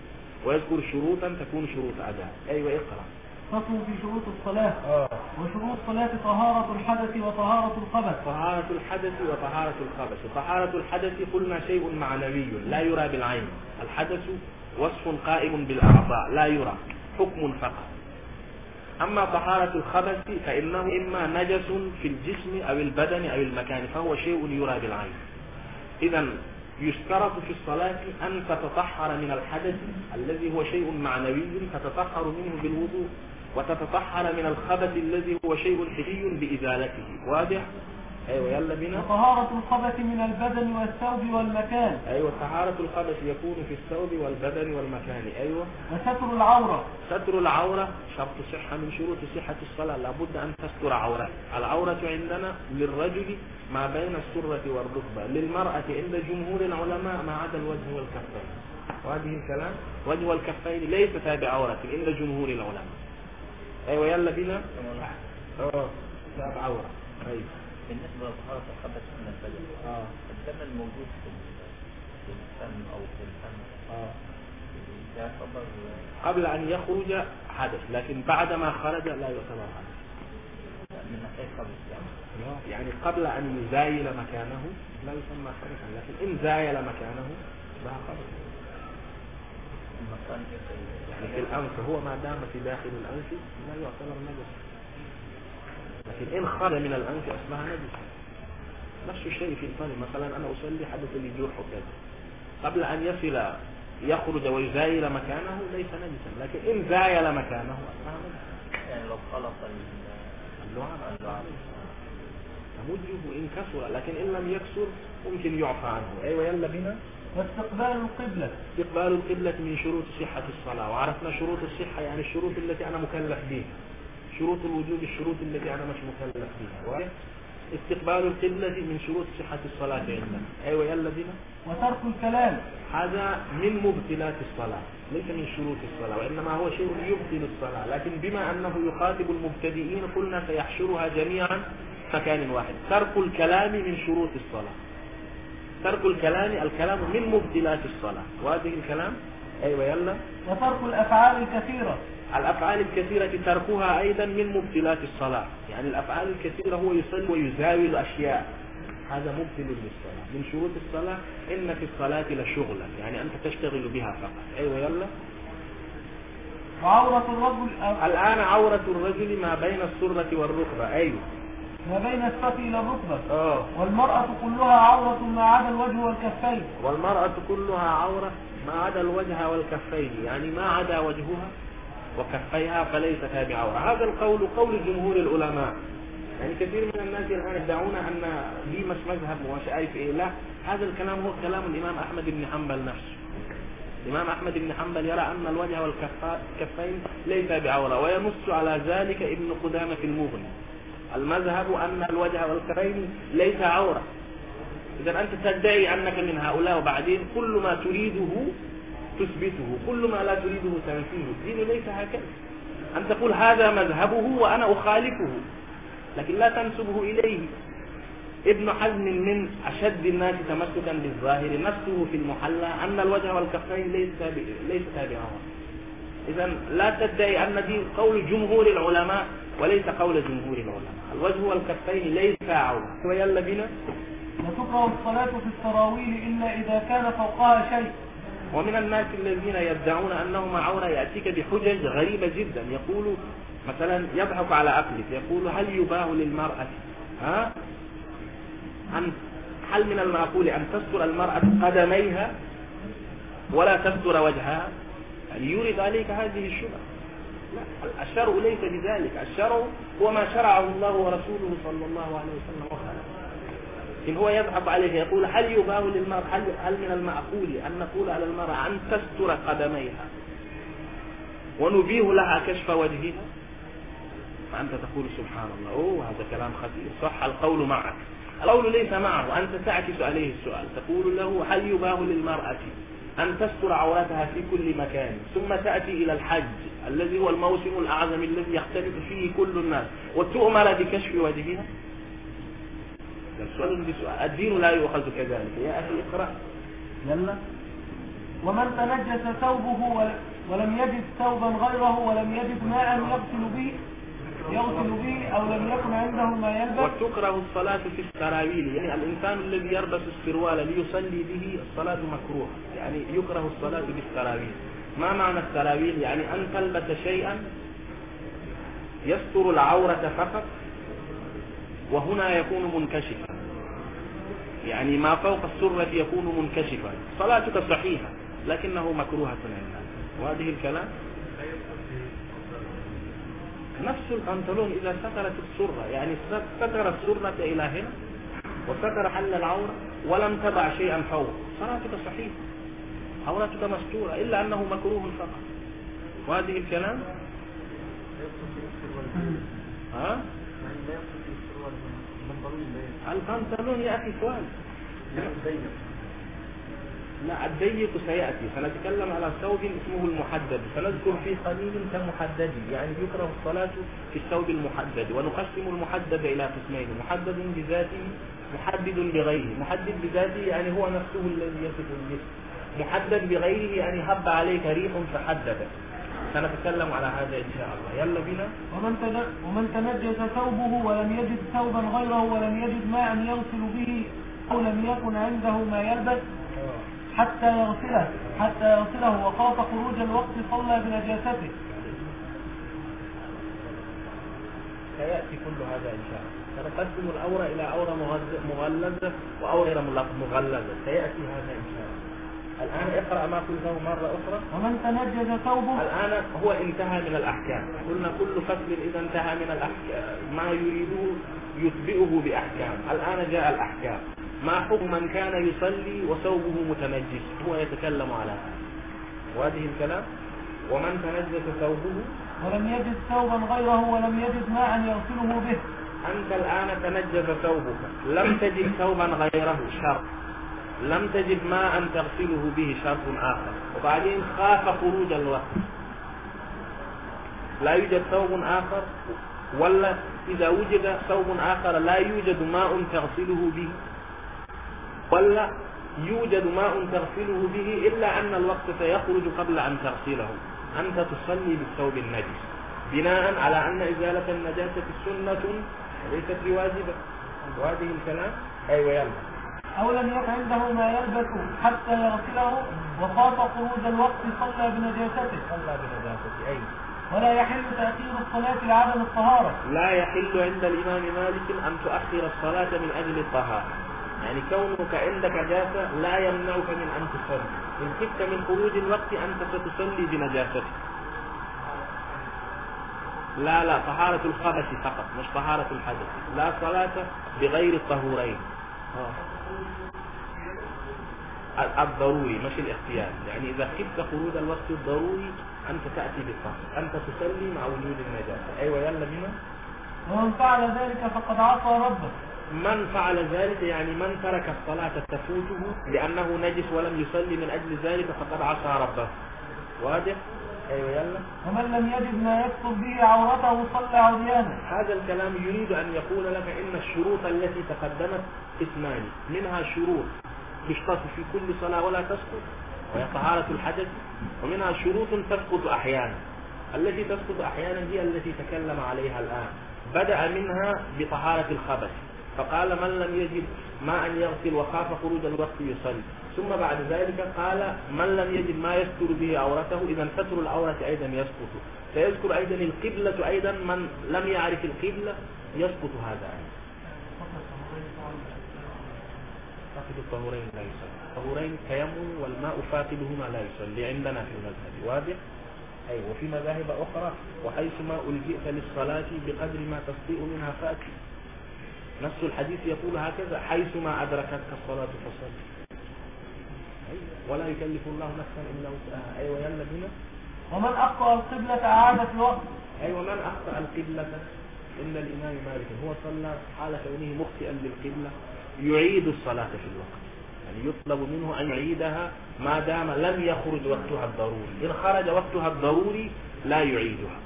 ويذكر شروطا تكون شروط أداء. أيوة اقرأ. فصل في شروط الصلاة. وشروط الصلاة طهارة الحدث وطهارة الخبث. طهارة الحدث وطهارة الخبث. طهارة الحدث قلنا شيء معنوي لا يرى بالعين. الحدث وصف قائم بالأعضاء لا يرى حكم فقط. أما طهارة الخبث فإنه إما نجس في الجسم أو البدن أو المكان فهو شيء يرى بالعين. إذا يشترط في الصلاة أن تتطهر من الحدث الذي هو شيء معنوي تتطهر منه بالوضوء وتتطهر من الخبث الذي هو شيء حسي بإزالته. واضح؟ أيوه يلا بنا وطهارة الخبث من البدن والثوب والمكان. أيوه طهارة الخبث يكون في الثوب والبدن والمكان. أيوه. وستر العورة. ستر العورة شرط صحة من شروط صحة الصلاة لابد أن تستر عورة. العورة عندنا للرجل ما بين السرة والركبة. للمرأة عند جمهور العلماء ما عدا الوجه والكفين. وهذه الكلام وجه والكفين ليس تابع عورة عند جمهور العلماء. أيوه يلا بنا آه تابع عورة. أيوه بالنسبة لطهارة الخبث من البدن آه. الدم الموجود في الفم أو في الفم. آه. يعتبر قبل أن يخرج حدث لكن بعد ما خرج لا يعتبر حدث. من ناحية خبث يعني؟ يعني قبل أن يزايل مكانه لا يسمى خبثا لكن إن زايل مكانه لا خبث المكان يعني في الأنف هو ما دام في داخل الأنف لا يعتبر نجس. لكن إن خرج من الأنف أصبح نجس نفس الشيء في الفم مثلا أنا أصلي حدث لي جرح كذا. قبل أن يصل يخرج ويزايل مكانه ليس نجسا لكن إن زايل مكانه أصبح نجسا. يعني لو خلط ال- اللعاب اللعاب تمده إن كسر لكن إن لم يكسر ممكن يعفى عنه. أيوه يلا بنا واستقبال القبلة. استقبال القبلة من شروط صحة الصلاة وعرفنا شروط الصحة يعني الشروط التي أنا مكلف بها. شروط الوجوب الشروط التي أنا مش مكلف واضح؟ استقبال القبلة من شروط صحة الصلاة عندنا. أيوة يلا بنا وترك الكلام. هذا من مبطلات الصلاة ليس من شروط الصلاة وإنما هو شيء يبطل الصلاة. لكن بما أنه يخاطب المبتدئين قلنا سيحشرها جميعا مكان واحد. ترك الكلام من شروط الصلاة. ترك الكلام الكلام من مبطلات الصلاة. وهذه الكلام؟ أيوة يلا. وترك الأفعال الكثيرة. الأفعال الكثيرة تركها أيضا من مبطلات الصلاة. يعني الأفعال الكثيرة هو يصلي ويزاول أشياء. هذا مبطل للصلاة. من شروط الصلاة إن في الصلاة لشغلا يعني أنت تشتغل بها فقط. أيوة يلا. وعورة الرجل الآن عورة الرجل ما بين السرة والركبة. أيوة. ما بين السفي إلى الركبة. آه. والمرأة كلها عورة ما عدا الوجه والكفين. والمرأة كلها عورة ما عدا الوجه والكفين. يعني ما عدا وجهها؟ وكفيها فليست بعورة هذا القول قول جمهور العلماء. يعني كثير من الناس الآن يدعون أن دي مش مذهب ومش عارف إيه. لا هذا الكلام هو كلام الإمام أحمد بن حنبل نفسه. الإمام أحمد بن حنبل يرى أن الوجه والكفين ليس بعورة وينص على ذلك ابن قدامة في المغني. المذهب أن الوجه والكفين ليس عورة. إذا أنت تدعي أنك من هؤلاء وبعدين كل ما تريده تثبته كل ما لا تريده تنفيه الدين ليس هكذا. أن تقول هذا مذهبه وأنا أخالفه لكن لا تنسبه إليه. ابن حزم من أشد الناس تمسكا بالظاهر نفسه في المحلى أن الوجه والكفين ليس ليس تابعهما إذا لا تدعي أن دي قول جمهور العلماء وليس قول جمهور العلماء. الوجه والكفين ليس عورة ويلا بنا وتكره الصلاة في السراويل إلا إذا كان فوقها شيء. ومن الناس الذين يدعون أنهم عورة يأتيك بحجج غريبة جدا. يقول مثلا يضحك على عقلك يقول هل يباه للمرأة؟ ها؟ أن هل من المعقول أن تستر المرأة قدميها ولا تستر وجهها؟ يعني يورد عليك هذه الشبهة. لا الشرع ليس بذلك. الشرع هو ما شرعه الله ورسوله صلى الله عليه وسلم. وخلق إن هو يضحك عليه يقول هل يباه للمرأة هل, هل من المعقول أن نقول على المرأة أن تستر قدميها ونبيه لها كشف وجهها؟ فأنت تقول سبحان الله أوه هذا كلام خطير صح القول معك. القول ليس معه أنت تعكس عليه السؤال تقول له هل يباه للمرأة أن تستر عورتها في كل مكان ثم تأتي إلى الحج الذي هو الموسم الأعظم الذي يختلف فيه كل الناس وتؤمر بكشف وجهها؟ السؤال بسؤال الدين لا يؤخذ كذلك. يا أخي اقرأ. يلا. ومن تنجس ثوبه ول- ولم يجد ثوبا غيره ولم يجد ماء يغسل به يغسل به أو لم يكن عنده ما يلبس. وتكره الصلاة في السراويل. يعني الإنسان الذي يلبس السروال ليصلي به الصلاة مكروهة. يعني يكره الصلاة بالسراويل ما معنى السراويل؟ يعني أن تلبس شيئا يستر العورة فقط. وهنا يكون منكشفا. يعني ما فوق السرة يكون منكشفا. صلاتك صحيحة لكنه مكروهة عندنا وهذه الكلام نفس البنطلون إذا سترت السرة. يعني ستر السرة إلى هنا وستر حل العورة ولم تضع شيئا فوق. صلاتك صحيحة. عورتك مستورة إلا أنه مكروه فقط. وهذه الكلام؟ ها؟ البنطلون يا أخي سؤال. لا الضيق سيأتي. سنتكلم على ثوب اسمه المحدد. سنذكر في قليل كمحدد يعني يكره الصلاة في الثوب المحدد. ونقسم المحدد إلى قسمين. محدد بذاته محدد بغيره. محدد بذاته يعني هو نفسه الذي يصف الجسم. محدد بغيره يعني هب عليك ريح فحدد سنتكلم على هذا إن شاء الله. يلا بنا ومن ومن تنجس ثوبه ولم يجد ثوبا غيره ولم يجد ماء يغسل به أو لم يكن عنده ما يلبس حتى يغسله حتى يغسله وخاف خروج الوقت صلى بنجاسته. سيأتي كل هذا إن شاء الله. سنقسم الأورة إلى أورة مغلظة وأورة مغلظة سيأتي هذا إن شاء الله. الآن اقرأ ما قلته مرة أخرى. ومن تنجس ثوبه الآن هو انتهى من الأحكام. قلنا كل فصل إذا انتهى من الأحكام. ما يريده يتبئه بأحكام. الآن جاء الأحكام. ما حكم من كان يصلي وثوبه متنجس؟ هو يتكلم على هذا وهذه الكلام. ومن تنجس ثوبه؟ ولم يجد ثوبا غيره ولم يجد ماء يغسله به. أنت الآن تنجس ثوبك. لم تجد ثوبا غيره. شرط لم تجد ماء تغسله به شرط آخر. وبعدين خاف خروج الوقت. لا يوجد ثوب آخر ولا إذا وجد ثوب آخر لا يوجد ماء تغسله به ولا يوجد ماء تغسله به إلا أن الوقت سيخرج قبل أن تغسله. أنت تصلي بالثوب النجس. بناء على أن إزالة النجاسة سنة ليست بواجبة. وهذه الكلام؟ أيوة يلا. أو لم يكن عنده ما يلبس حتى يغسله وخاف خروج الوقت صلى بنجاسته. صلى بنجاسة أي. ولا يحل تأخير الصلاة لعدم الطهارة. لا يحل عند الإمام مالك أن تؤخر الصلاة من أجل الطهارة. يعني كونك عندك نجاسة لا يمنعك من أن تصلي. إن خفت من خروج الوقت أنت ستصلي بنجاستك لا لا طهارة الخبث فقط مش طهارة الحدث. لا صلاة بغير الطهورين. آه. الضروري مش الاختيار. يعني إذا خفت خروج الوقت الضروري أنت تأتي بالطهر أنت تصلي مع وجود النجاسة أيوة يلا بنا ومن فعل ذلك فقد عصى ربه. من فعل ذلك يعني من ترك الصلاة تفوته لأنه نجس ولم يصلي من أجل ذلك فقد عصى ربه. واضح؟ أيوة يلا. ومن لم يجد ما يستر به عورته صلى عريانا هذا الكلام يريد أن يقول لك إن الشروط التي تقدمت اثنان منها شروط. تشترط في كل صلاة ولا تسقط وهي طهارة الحدث ومنها شروط تسقط أحيانا. التي تسقط أحيانا هي التي تكلم عليها الآن. بدأ منها بطهارة الخبث. فقال من لم يجد ماء يغسل وخاف خروج الوقت يصلي. ثم بعد ذلك قال من لم يجد ما يستر به عورته إذا ستر العورة أيضا يسقط. سيذكر أيضا القبلة أيضا من لم يعرف القبلة يسقط هذا أيضا فاقد الطهورين لا يصلي. الطهورين التيمم والماء فاقدهما لا يصلي عندنا في المذهب. واضح؟ أي وفي مذاهب أخرى وحيثما ألجئت للصلاة بقدر ما تستطيع منها فأتي نفس الحديث يقول هكذا حيثما أدركتك الصلاة فصل. أي ولا يكلف الله نفسا إلا وسعها. أي ويلا بنا. ومن أخطأ القبلة أعاد في الوقت. أي ومن أخطأ القبلة إن الإمام مالك. هو صلى حال كونه مخطئا للقبلة. يعيد الصلاة في الوقت. يعني يطلب منه أن يعيدها ما دام لم يخرج وقتها الضروري. إن خرج وقتها الضروري لا يعيدها.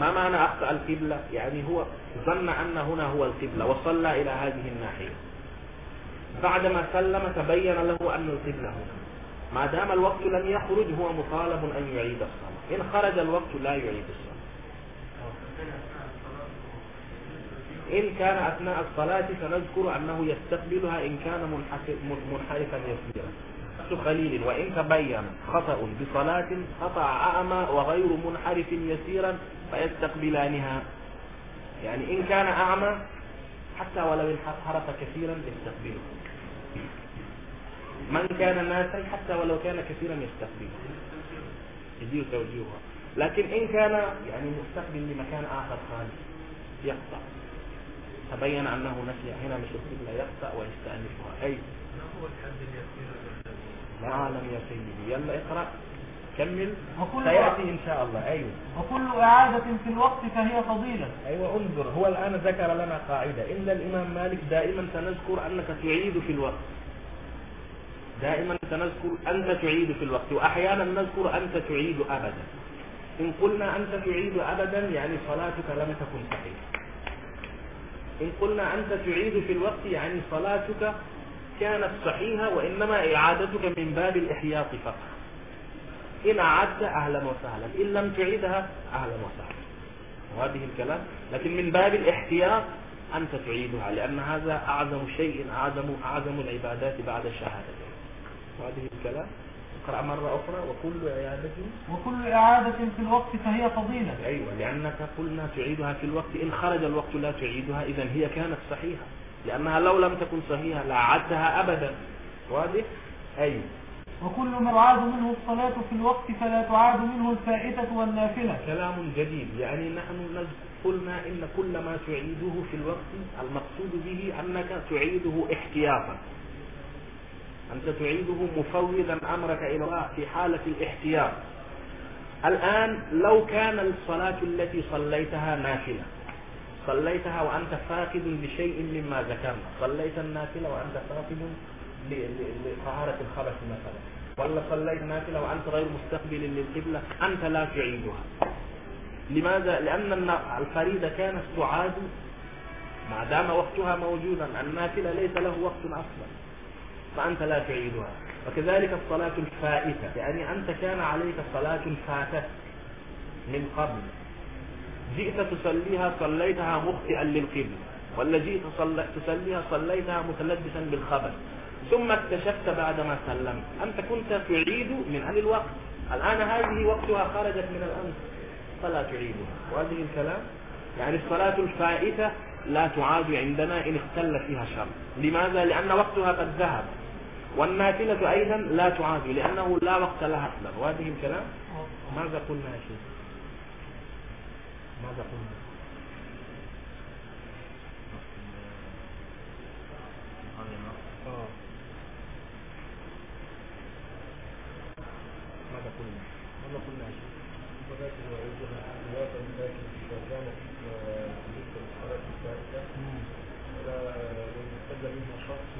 ما معنى أخطأ القبلة؟ يعني هو ظن أن هنا هو القبلة وصلى إلى هذه الناحية. بعدما سلم تبين له أن القبلة هنا. ما دام الوقت لم يخرج هو مطالب أن يعيد الصلاة. إن خرج الوقت لا يعيد الصلاة. إن كان أثناء الصلاة سنذكر أنه يستقبلها إن كان منحرفا يسيرا. خليل وإن تبين خطأ بصلاة خطأ أعمى وغير منحرف يسيرا فيستقبلانها. يعني إن كان أعمى حتى ولو انحرف كثيرا يستقبله. من كان ناسا حتى ولو كان كثيرا يستقبله. يجيب توجيهها. لكن إن كان يعني مستقبل لمكان آخر خالص يقطع تبين أنه نسي هنا مش القبلة يقطع ويستأنفها. أي ما أعلم يا سيدي يلا اقرأ. كمل. سيأتي إن شاء الله. أيوه. وكل إعادة في الوقت فهي فضيلة. أيوة انظر. هو الآن ذكر لنا قاعدة. إن الإمام مالك دائما سنذكر أنك تعيد في الوقت. دائما سنذكر أنت تعيد في الوقت. وأحيانا نذكر أنت تعيد أبدا. إن قلنا أنت تعيد أبدا يعني صلاتك لم تكن صحيحة. إن قلنا أنت تعيد في الوقت يعني صلاتك كانت صحيحة وإنما إعادتك من باب الإحياط فقط. إن أعدت أهلا وسهلا إن لم تعيدها أهلا وسهلا وهذه الكلام. لكن من باب الإحتياط أنت تعيدها لأن هذا أعظم شيء أعظم أعظم العبادات بعد الشهادة. وهذه الكلام. أقرأ مرة أخرى وكل عيادة وكل إعادة في الوقت فهي فضيلة. أيوة لأنك قلنا تعيدها في الوقت إن خرج الوقت لا تعيدها إذا هي كانت صحيحة. لأنها لو لم تكن صحيحة لأعدتها أبدا. واضح؟ أيوة. وكل ما يعاد منه الصلاة في الوقت فلا تعاد منه الفائتة والنافلة. كلام جديد. يعني نحن قلنا إن كل ما تعيده في الوقت المقصود به أنك تعيده احتياطا. أنت تعيده مفوضا أمرك إلى الله في حالة الاحتياط. الآن لو كان الصلاة التي صليتها نافلة صليتها وأنت فاقد لشيء مما ذكرنا صليت النافلة وأنت فاقد لطهارة الخبث مثلا ولا صليت نافلة وأنت غير مستقبل للقبلة أنت لا تعيدها. لماذا؟ لأن الفريدة كانت تعاد ما دام وقتها موجودا النافلة ليس له وقت أصلا. فأنت لا تعيدها. وكذلك الصلاة الفائتة يعني أنت كان عليك صلاة فاتت من قبل. جئت تصليها صليتها مخطئا للقبل ولا جئت تصليها صليتها متلبسا بالخبر. ثم اكتشفت بعدما سلمت. أنت كنت تعيد من أهل الوقت. الآن هذه وقتها خرجت من الأمس. فلا تعيدها. وهذه الكلام؟ يعني الصلاة الفائتة لا تعاد عندنا إن اختل فيها شر. لماذا؟ لأن وقتها قد ذهب. والنافلة أيضا لا تعاد لأنه لا وقت لها أصلا. وهذه الكلام؟ ماذا قلنا يا شيخ؟ ماذا قلنا؟ ماذا قلنا؟ ماذا قلنا يا شيخ وذاك يعيدها احتياطا لكن اذا كانت بالنسبة للصلاه الثالثه ولا يستدل منها شخص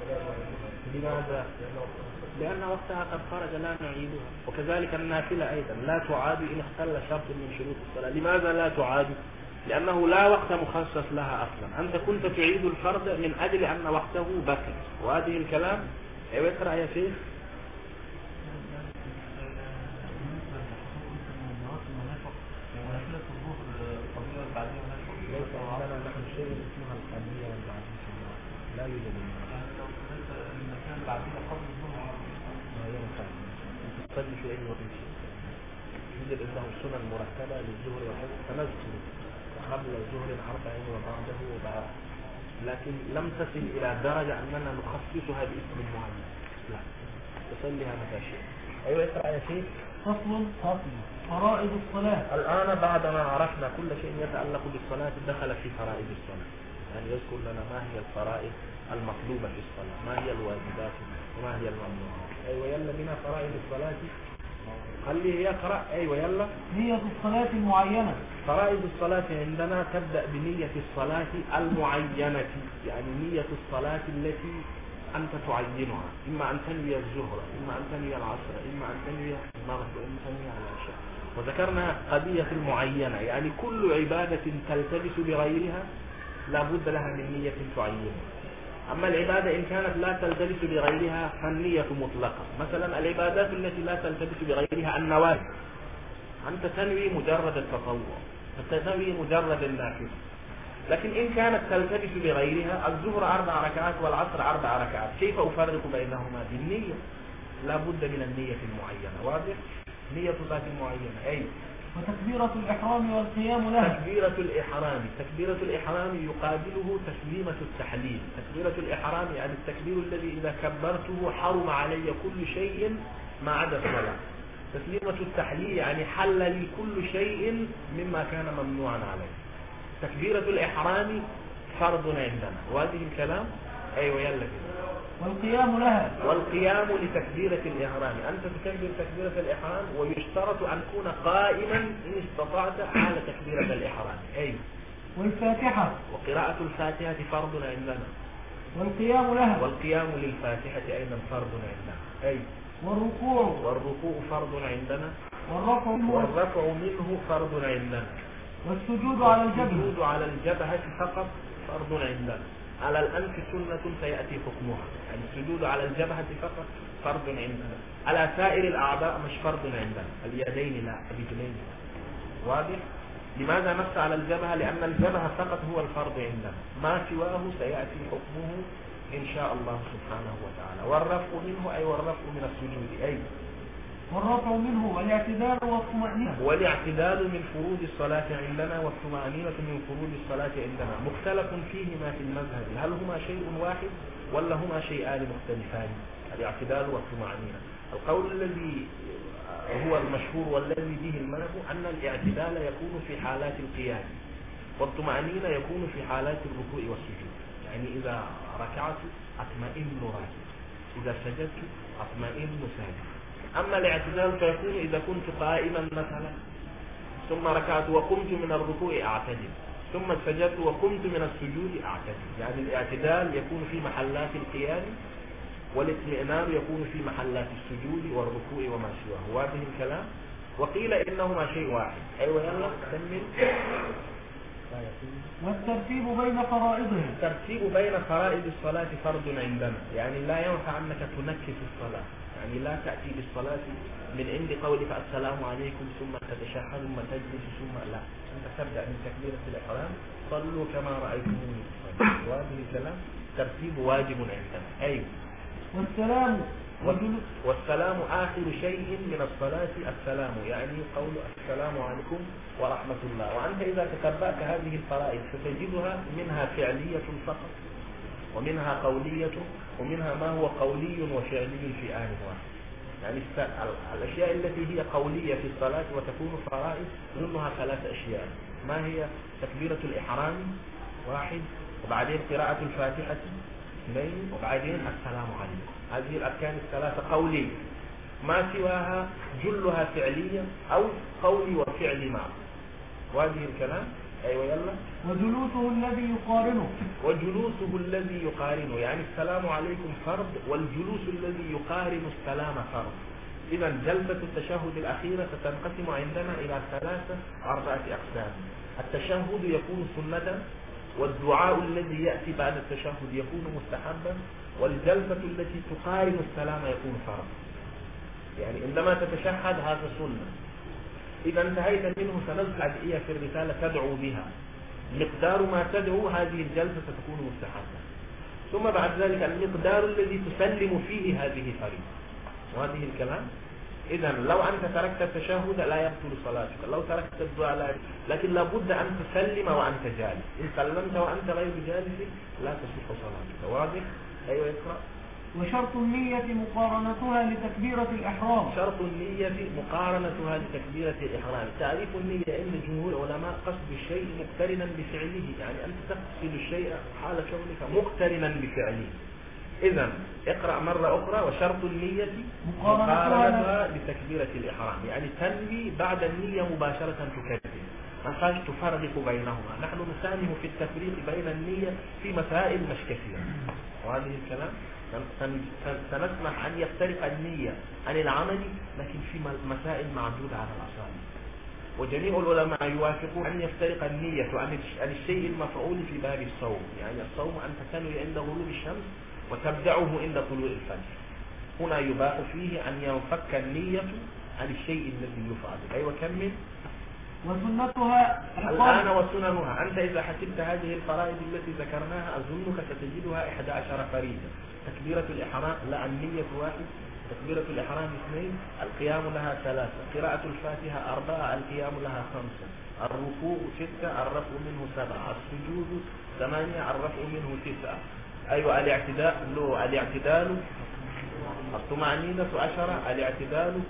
فلا يعيدها لماذا؟ لأن وقتها قد خرج لا نعيدها. وكذلك النافلة أيضا لا تعاد إن اختل شرط من شروط الصلاة. لماذا لا تعاد؟ لأنه لا وقت مخصص لها أصلا. أنت كنت تعيد الفرض من أجل أن وقته بكر وهذه الكلام أيوة اقرأ يا شيخ؟ لا يوجد المكان بعدية قبل الظهر ما ينفع في أي وقت يوجد عنده سنن مرتبة للظهر والعصر فنذكر قبل الظهر أربعين وبعده وبعد. لكن لم تصل إلى درجة أننا نخصصها باسم معين لا. تصليها متى شئت أيوه اقرا يا شيخ فصل فصل. فرائض الصلاة. الآن بعدما عرفنا كل شيء يتعلق بالصلاة دخل في فرائض الصلاة. يعني يذكر لنا ما هي الفرائض المطلوبة في الصلاة ما هي الواجبات وما هي الممنوعات أيوة يلا بنا فرائض الصلاة. خليه يقرأ. أيوة يلا نية الصلاة المعينة. فرائض الصلاة عندنا تبدأ بنية الصلاة المعينة. يعني نية الصلاة التي أنت تعينها. إما أن تنوي الظهر إما أن تنوي العصر إما أن تنوي المغرب وإما أن تنوي العشاء. وذكرنا قضية المعينة. يعني كل عبادة تلتبس بغيرها لا بد لها من نية تعينها. أما العبادة إن كانت لا تلتبس بغيرها فالنية مطلقة. مثلا العبادات التي لا تلتبس بغيرها النوافل أنت تنوي مجرد التطوع تنوي مجرد النافذة. لكن إن كانت تلتبس بغيرها الظهر أربع ركعات والعصر أربع ركعات. كيف أفرق بينهما؟ بالنية. لا بد من النية المعينة واضح؟ نية ذات المعينة أي وتكبيرة الإحرام والقيام لها تكبيرة الإحرام تكبيرة الإحرام يقابله تسليمة التحليل. تكبيرة الإحرام يعني التكبير الذي إذا كبرته حرم علي كل شيء ما عدا الصلاة. تسليمة التحليل يعني حل لي كل شيء مما كان ممنوعا علي. تكبيرة الإحرام فرض عندنا. وهذه الكلام؟ أيوة يلا كده. والقيام لها. والقيام لتكبيرة الإحرام. أنت تكبر تكبيرة الإحرام ويشترط أن تكون قائما إن استطعت حال تكبيرة الإحرام. أيوة والفاتحة. وقراءة الفاتحة فرض عندنا. والقيام لها. والقيام للفاتحة أيضا فرض عندنا. أي. والركوع. والركوع فرض عندنا. والرفع منه. والرفع منه فرض عندنا. والسجود على الجبهة. السجود على الجبهة فقط فرض عندنا. على الأنف سنة سيأتي حكمها. يعني السجود على الجبهة فقط فرض عندنا. على سائر الأعضاء مش فرض عندنا. اليدين لا الرجلين لا. واضح؟ لماذا نص على الجبهة؟ لأن الجبهة فقط هو الفرض عندنا. ما سواه سيأتي حكمه إن شاء الله سبحانه وتعالى. والرفع منه أي والرفع من السجود. أي والرفع منه والاعتدال والطمأنينة. والاعتدال من فروض الصلاة عندنا والطمأنينة من فروض الصلاة عندنا. مختلف فيهما في المذهب. هل هما شيء واحد ولا هما شيئان مختلفان؟ الاعتدال والطمأنينة. القول الذي هو المشهور والذي به المذهب أن الاعتدال يكون في حالات القيام والطمأنينة يكون في حالات الركوع والسجود. يعني إذا ركعت أطمئن راكع. إذا سجدت أطمئن ساجد. أما الاعتدال فيكون إذا كنت قائما مثلا. ثم ركعت وقمت من الركوع أعتدل ثم سجدت وقمت من السجود أعتدل يعني الاعتدال يكون في محلات القيام والاطمئنان يكون في محلات السجود والركوع وما سواه. واضح الكلام؟ وقيل إنهما شيء واحد. أيوة يلا كمل. والترتيب بين فرائضه الترتيب بين فرائض الصلاة فرض عندنا. يعني لا ينفع أنك تنكس الصلاة. يعني لا تأتي بالصلاة من عند قولك السلام عليكم ثم تتشهد ثم تجلس ثم لا. أنت تبدأ من تكبيرة الإحرام صلوا كما رأيتموني وهذه الكلام ترتيب واجب عندنا. أيوه. والسلام. والجلوس والسلام آخر شيء من الصلاة السلام يعني قول السلام عليكم ورحمة الله. وأنت إذا تتبعت هذه الفرائض ستجدها منها فعلية فقط. ومنها قولية ومنها ما هو قولي وفعلي في آن واحد. يعني الأشياء التي هي قولية في الصلاة وتكون فرائض ضمنها ثلاث أشياء. ما هي؟ تكبيرة الإحرام واحد وبعدين قراءة الفاتحة اثنين وبعدين السلام عليكم. هذه الأركان الثلاثة قولية ما سواها جلها فعلية أو قولي وفعل معه. وهذه الكلام أيوة يلا. وجلوسه الذي يقارنه. وجلوسه الذي يقارنه يعني السلام عليكم فرض والجلوس الذي يقارن السلام فرض. إذا جلسة التشهد الأخيرة ستنقسم عندنا إلى ثلاثة أربعة أقسام. التشهد يكون سنة والدعاء الذي يأتي بعد التشهد يكون مستحبا والجلسة التي تقارن السلام يكون فرض. يعني عندما تتشهد هذا سنة. إذا انتهيت منه سنزل أدعية في الرسالة تدعو بها. مقدار ما تدعو هذه الجلسة ستكون مستحبة. ثم بعد ذلك المقدار الذي تسلم فيه هذه فريضة وهذه الكلام؟ إذا لو أنت تركت التشهد لا يبطل صلاتك. لو تركت الدعاء لا لكن لابد أن تسلم وأنت جالس. إن سلمت وأنت غير جالس لا تصح صلاتك. واضح؟ أيوة اقرأ. وشرط النية مقارنتها لتكبيرة الإحرام. شرط النية مقارنتها لتكبيرة الإحرام. تعريف النية عند جمهور العلماء قصد الشيء مقترنا بفعله يعني أنت تقصد الشيء حال شغلك مقترنا بفعله. إذا اقرأ مرة أخرى وشرط النية مقارنتها لتكبيرة الإحرام. يعني تنوي بعد النية مباشرة تكبر. ما ينفعش تفرق بينهما. نحن نساهم في التفريق بين النية في مسائل مش كثيرة. وهذه الكلام سنسمح أن يفترق النية عن العمل لكن في مسائل معدودة على الأصابع وجميع العلماء يوافقون أن يفترق النية عن الش- عن الشيء المفعول في باب الصوم. يعني الصوم أنت تنوي عند غروب الشمس وتبدعه عند طلوع الفجر. هنا يباح فيه أن ينفك النية عن الشيء الذي يفعل. أيوة كمل وسنتها الآن وسننها. أنت إذا حسبت هذه الفرائض التي ذكرناها أظنك ستجدها 11 فريضة تكبيرة الإحرام لا النية واحد. تكبيرة الإحرام اثنين القيام لها ثلاثة. قراءة الفاتحة أربعة القيام لها خمسة. الركوع ستة الرفع منه سبعة. السجود ثمانية الرفع منه تسعة. أيوة الاعتداء له الاعتدال. الطمأنينة عشرة الاعتدال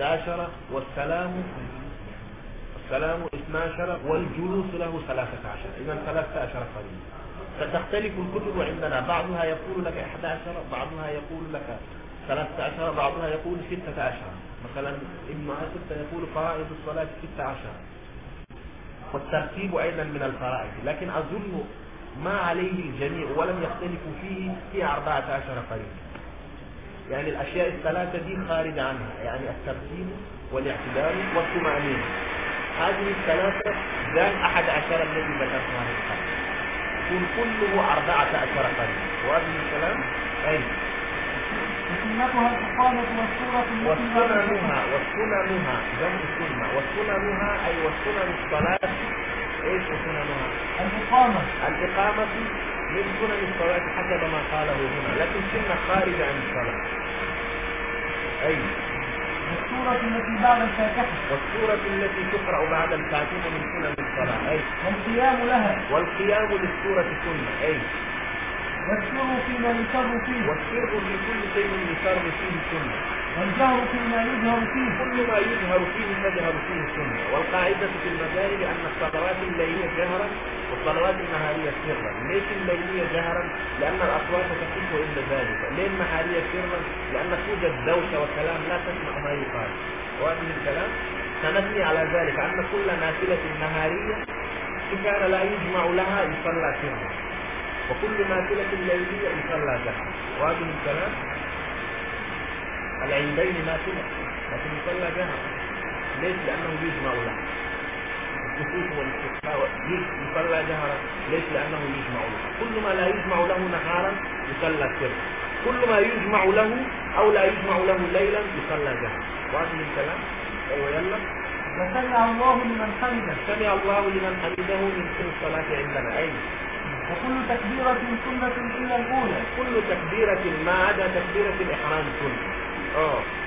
11 والسلام السلام 12 والجلوس له 13 إذا 13 فريضة فتختلف الكتب عندنا. بعضها يقول لك 11 بعضها يقول لك 13 بعضها يقول 16 مثلا ابن عاصم يقول فرائض الصلاة 16 والترتيب أيضا من الفرائض لكن أظن ما عليه الجميع ولم يختلفوا فيه هي 14 فريضة يعني الأشياء الثلاثة دي خارج عنها. يعني الترتيب والاعتدال والطمأنينة. هذه الثلاثة زاد أحد عشر الذي ذكرتها. يكون كله أربعة عشر فريضة وهذه الكلام؟ أي وسنتها الإقامة والسورة وسننها وسننها جمع سنة وسننها أي وسنن الصلاة. إيش وسننها؟ الإقامة. الإقامة من سنن الصلاة حسب ما قاله هنا. لكن سنة خارجة عن الصلاة. أي والسورة التي بعد الفاتحة. والسورة التي تقرأ بعد الفاتحة من سنن الصلاة. أي. والقيام لها. والقيام للسورة سنة أي. والسر فيما يسر فيه. والسر في كل شيء يسر فيه سنة والجهر فيما يجهر فيه. كل ما يجهر فيه تجهر فيه سنة والقاعدة في المذاهب أن الصلوات الليلية جهرا والصلوات النهارية سرا. ليش الليلية جهرا؟ لأن الأصوات تصح إلا ذلك. ليه النهارية سرا؟ لأن توجد دوشة وكلام لا تسمع ما يقال. وهذه الكلام؟ سنبني على ذلك أن كل نافلة نهارية كان لا يجمع لها يصلى سرا. وكل نافلة ليلية يصلى جهرا وهذه الكلام؟ العيدين نافلة لكن يصلى جهرا ليش؟ لأنه يجمع له الكسوف والاستسقاء يصلى جهرا. ليش؟ لأنه يجمع له. كل ما لا يجمع له نهارا يصلى سرا كل ما يجمع له أو لا يجمع له ليلا يصلى جهرا. وهذه الكلام؟ أيوة يلا. وسمع الله لمن حمده. سمع الله لمن حمده من كل الصلاة عندنا. أي وكل تكبيرة سنة إلى الأولى. كل تكبيرة ما عدا تكبيرة الإحرام سنة والتشه-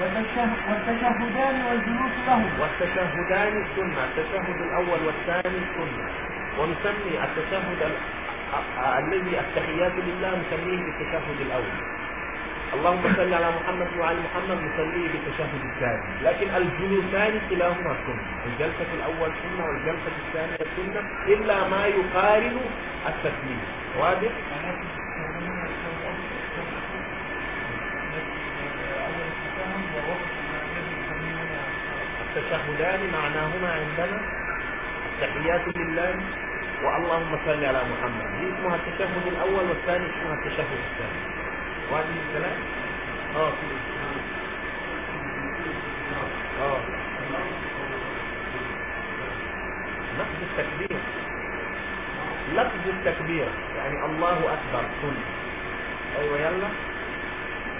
والتشهدان والجلوس له والتشهدان سنة التشهد الأول والثاني سنة ونسمي التشهد الذي التحيات لله نسميه بالتشهد الأول. اللهم صل على محمد وعلى محمد نسميه بالتشهد الثاني. لكن الجلوسان كلاهما سنة. الجلسة الأول سنة والجلسة الثانية سنة إلا ما يقارن التسليم. واضح؟ التشهدان معناهما عندنا. التحيات لله. واللهم صل على محمد. دي اسمها التشهد الأول والثاني اسمها التشهد الثاني. وهذه الكلام آه آه لفظ التكبير. لفظ التكبير. يعني الله أكبر. سنه أيوه يلا.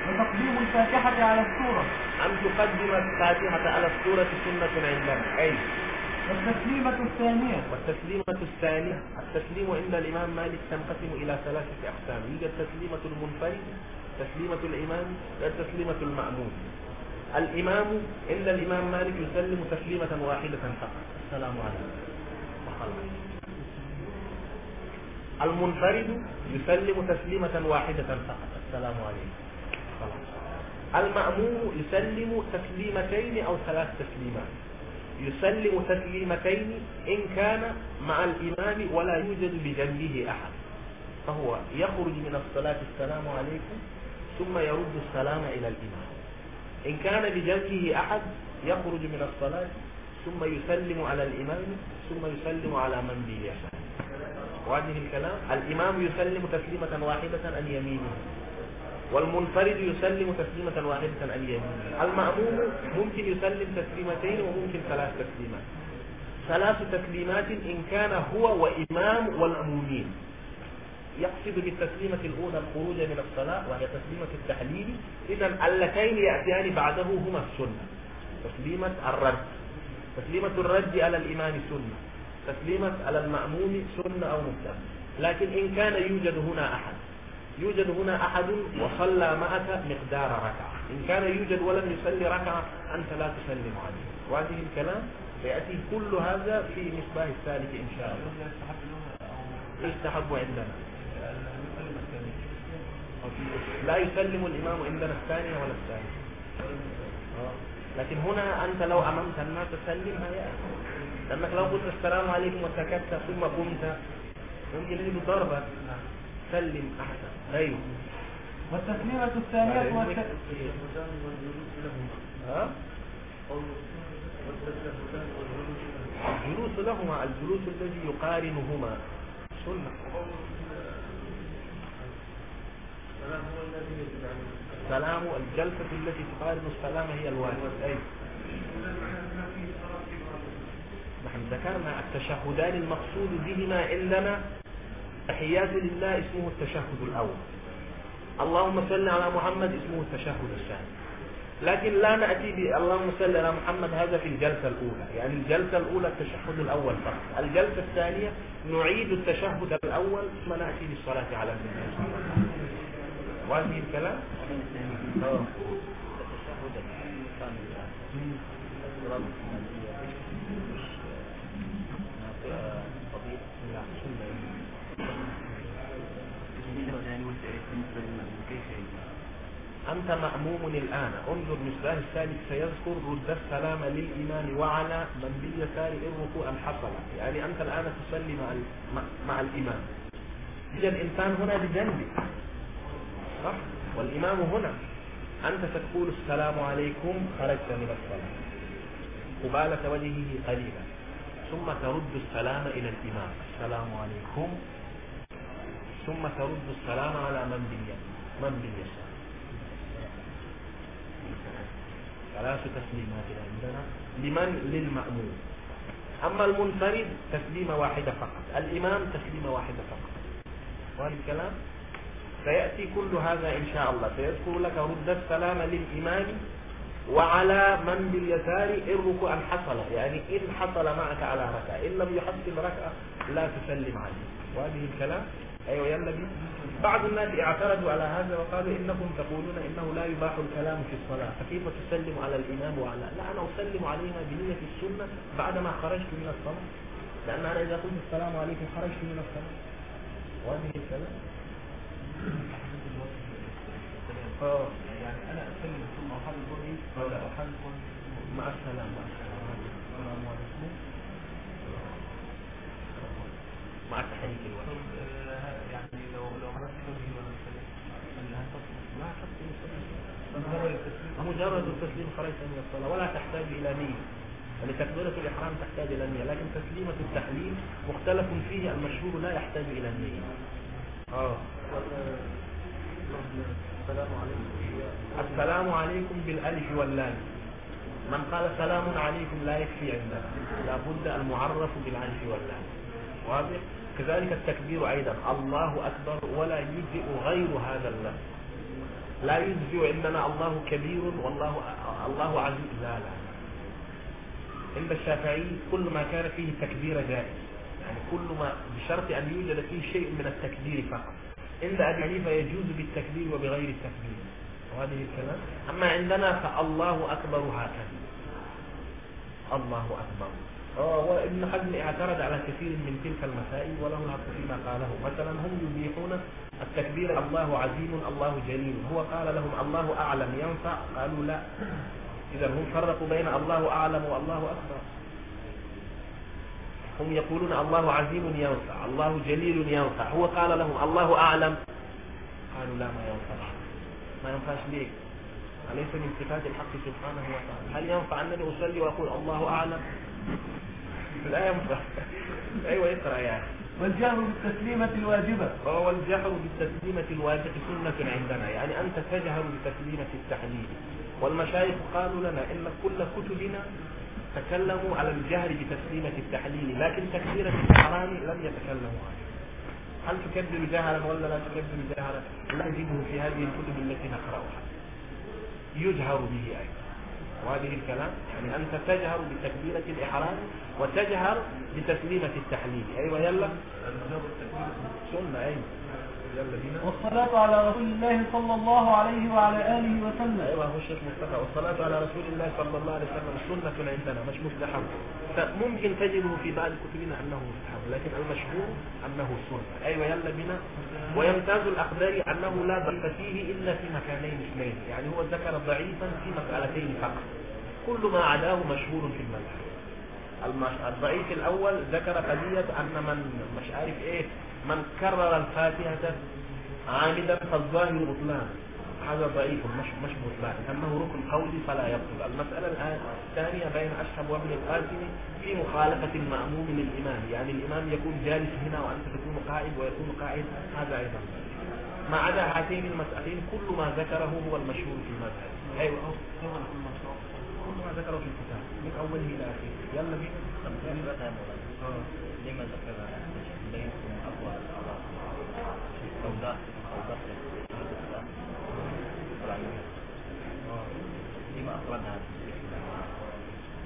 وتقديم الفاتحة على السورة. أن تقدم الفاتحة على السورة سنة عندنا أي والتسليمة الثانية. والتسليمة الثانية. التسليم عند الإمام مالك تنقسم إلى ثلاثة أقسام. يوجد تسليمة المنفرد تسليمة الإمام وتسليمة المأمون الإمام عند الإمام مالك يسلم تسليمة واحدة فقط. السلام عليكم. وخلاص المنفرد يسلم تسليمة واحدة فقط. السلام عليكم. المأموم يسلم تسليمتين أو ثلاث تسليمات. يسلم تسليمتين إن كان مع الإمام ولا يوجد بجنبه أحد. فهو يخرج من الصلاة السلام عليكم ثم يرد السلام إلى الإمام. إن كان بجنبه أحد يخرج من الصلاة ثم يسلم على الإمام ثم يسلم على من بيساره وهذه الكلام؟ الإمام يسلم تسليمة واحدة عن يمينه. والمنفرد يسلم تسليمة واحدة عن يمينه المأموم ممكن يسلم تسليمتين وممكن ثلاث تسليمات. ثلاث تسليمات إن كان هو وإمام والمؤمنين يقصد بالتسليمة الأولى الخروج من الصلاة وهي تسليمة التحليل. إذا اللتين يأتيان بعده هما السنة. تسليمة الرد. تسليمة الرد على الإمام سنة. تسليمة على المأموم سنة أو مبتدأ. لكن إن كان يوجد هنا أحد. يوجد هنا أحد وصلى معك مقدار ركعة. إن كان يوجد ولم يصلي ركعة أنت لا تسلم عليه وهذه الكلام سيأتي كل هذا في مصباح الثالث إن شاء الله. يستحب عندنا؟ لا يسلم الإمام عندنا الثانية ولا الثانية لكن هنا أنت لو أممت الناس سلمها يا لأنك لو قلت السلام عليكم وسكت ثم قمت ممكن يجب ضربة. سلم أحسن. أيوه. والتسليمة الثانية؟ الجلوس لهما الجلوس الذي يقارنهما. سنة. السلام الجلسة التي تقارن السلام هي الواجب. أي نحن ذكرنا التشهدان المقصود بهما عندنا تحيات لله اسمه التشهد الأول. اللهم صل على محمد اسمه التشهد الثاني. لكن لا نأتي ب اللهم صل على محمد هذا في الجلسة الأولى. يعني الجلسة الأولى التشهد الأول فقط. الجلسة الثانية نعيد التشهد الأول ثم نأتي بالصلاة على النبي. صلى الله عليه وسلم وهذه الكلام؟ آه. أنت مأموم الآن. انظر مصباح الثالث سيذكر رد السلام للإمام وعلى من باليسار إن ركوعا حصل. يعني أنت الآن تصلي مع مع الإمام. إذا الإنسان هنا بجنبك صح؟ والإمام هنا. أنت تقول السلام عليكم خرجت من الصلاة. قبالة وجهه قليلا. ثم ترد السلام إلى الإمام. السلام عليكم. ثم ترد السلام على من باليمين من باليسار. ثلاث تسليمات عندنا. لمن؟ للمأمون أما المنفرد تسليمة واحدة فقط. الإمام تسليمة واحدة فقط. وهذا الكلام؟ سيأتي كل هذا إن شاء الله. سيذكر لك رد السلام للإمام وعلى من باليسار إن ركوعا حصل. يعني إن حصل معك على ركعة. إن لم يحصل ركعة لا تسلم عليه. وهذه الكلام؟ أيوة يا النبي بعض الناس اعترضوا على هذا وقالوا إنكم تقولون إنه لا يباح الكلام في الصلاة. فكيف تسلم على الإمام وعلى لا أنا أسلم عليها بنية السنة بعدما خرجت من الصلاة. لأن أنا إذا قلت السلام عليكم خرجت من الصلاة. وهذه الكلام. آه. يعني أنا أسلم ثم احل وجهي ولا احل مع السلامة مع السلامة. السلام عليكم. مع تحريك الوجه مجرد التسليم خرجت من الصلاة ولا تحتاج إلى نية. يعني تكبيرة الإحرام تحتاج إلى نية لكن تسليمة التحليل مختلف فيه المشهور لا يحتاج إلى نية. آه. السلام عليكم السلام عليكم بالألف واللام. من قال سلام عليكم لا يكفي عندنا. لابد المعرف بالألف واللام. واضح؟ كذلك التكبير أيضا. الله أكبر ولا يجزئ غير هذا اللفظ لا يجزئ عندنا الله كبير والله الله عزيز. لا لا. عند الشافعي كل ما كان فيه تكبير جائز. يعني كل ما بشرط أن يوجد فيه شيء من التكبير فقط. عند أبي حنيفة يجوز بالتكبير وبغير التكبير. وهذه الكلام. أما عندنا فالله أكبر هكذا. الله أكبر. آه وابن حزم اعترض على كثير من تلك المسائل وله الحق فيما قاله. مثلا هم يبيحون التكبير الله عزيز الله جليل. هو قال لهم الله أعلم ينفع؟ قالوا لا. اذا هم فرقوا بين الله أعلم والله أكبر. هم يقولون الله عزيم ينفع الله جليل ينفع. هو قال لهم الله أعلم. قالوا لا ما ينفع. ما ينفعش ليه؟ أليس من صفات الحق سبحانه وتعالى؟ هل ينفع أنني أصلي وأقول الله أعلم؟ أيوة اقرأ أخي. والجهر بالتسليمة الواجبة. وهو الجهر بالتسليمة الواجبة سنة عندنا. يعني أنت تجهر بتسليمة التحليل. والمشايخ قالوا لنا إن كل كتبنا تكلموا على الجهر بتسليمة التحليل لكن تكبيرة الإحرام لم يتكلموا عنه هل تكبر جهرا ولا لا تكبر جهرا؟ لا نجده في هذه الكتب التي نقرأها. يجهر به أيضا. وهذه الكلام يعني أنت تجهر بتكبيرة الإحرام وتجهر بتسليمة التحليل. أيوة يلا. سنة أيوة. والصلاة على رسول الله صلى الله عليه وعلى آله وسلم. أيوه هو الشيخ مصطفى. والصلاة على رسول الله صلى الله عليه وسلم سنة عندنا مش مستحب فممكن تجده في بعض كتبنا أنه مستحب لكن المشهور أنه سنة. أيوه يلا بنا ويمتاز الاخباري أنه لا ضعف فيه إلا في مكانين اثنين. يعني هو ذكر ضعيفا في مسألتين فقط. كل ما عداه مشهور في المذهب. الضعيف الأول ذكر قضية أن من مش عارف إيه من كرر الفاتحة عامدا فالظاهر بطلان هذا ضعيف مش مش بطلان انه ركن قولي فلا يبطل المسألة الآن الثانية بين اشهب وابن القاسم في مخالفة المأموم للإمام. يعني الإمام يكون جالس هنا وأنت تكون قاعد ويكون قاعد هذا أيضا. ما عدا هاتين المسألتين كل ما ذكره هو المشهور في المذهب. المشهور. كل ما ذكره في الكتاب من أوله إلى آخره. يلا بينا آه. لما ذكر بينكم أقوى الأعراض سوداء سوداء لما أخرجها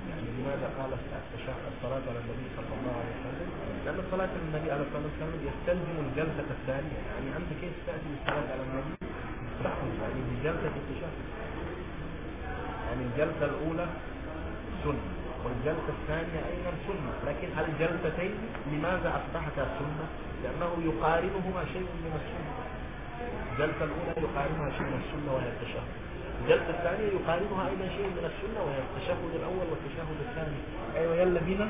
يعني لماذا قال التشهد الصلاة على النبي صلى الله عليه وسلم؟ لأن الصلاة على النبي عليه الصلاة والسلام يستلزم الجلسة الثانية، يعني أنت كيف تأتي بالصلاة على النبي؟ تأخذ يعني بجلسة التشهد. يعني الجلسة الأولى سنة، والجلسة الثانية أيضا سنة، لكن الجلستين لماذا أصبحتا سنة؟ لأنه يقارنهما شيء من السنة. الجلسة الأولى يقارنها شيء من السنة وهي التشهد. الجلسة الثانية يقارنها أيضا شيء من السنة وهي التشهد الأول والتشهد الثاني. أيوة يلا بينا.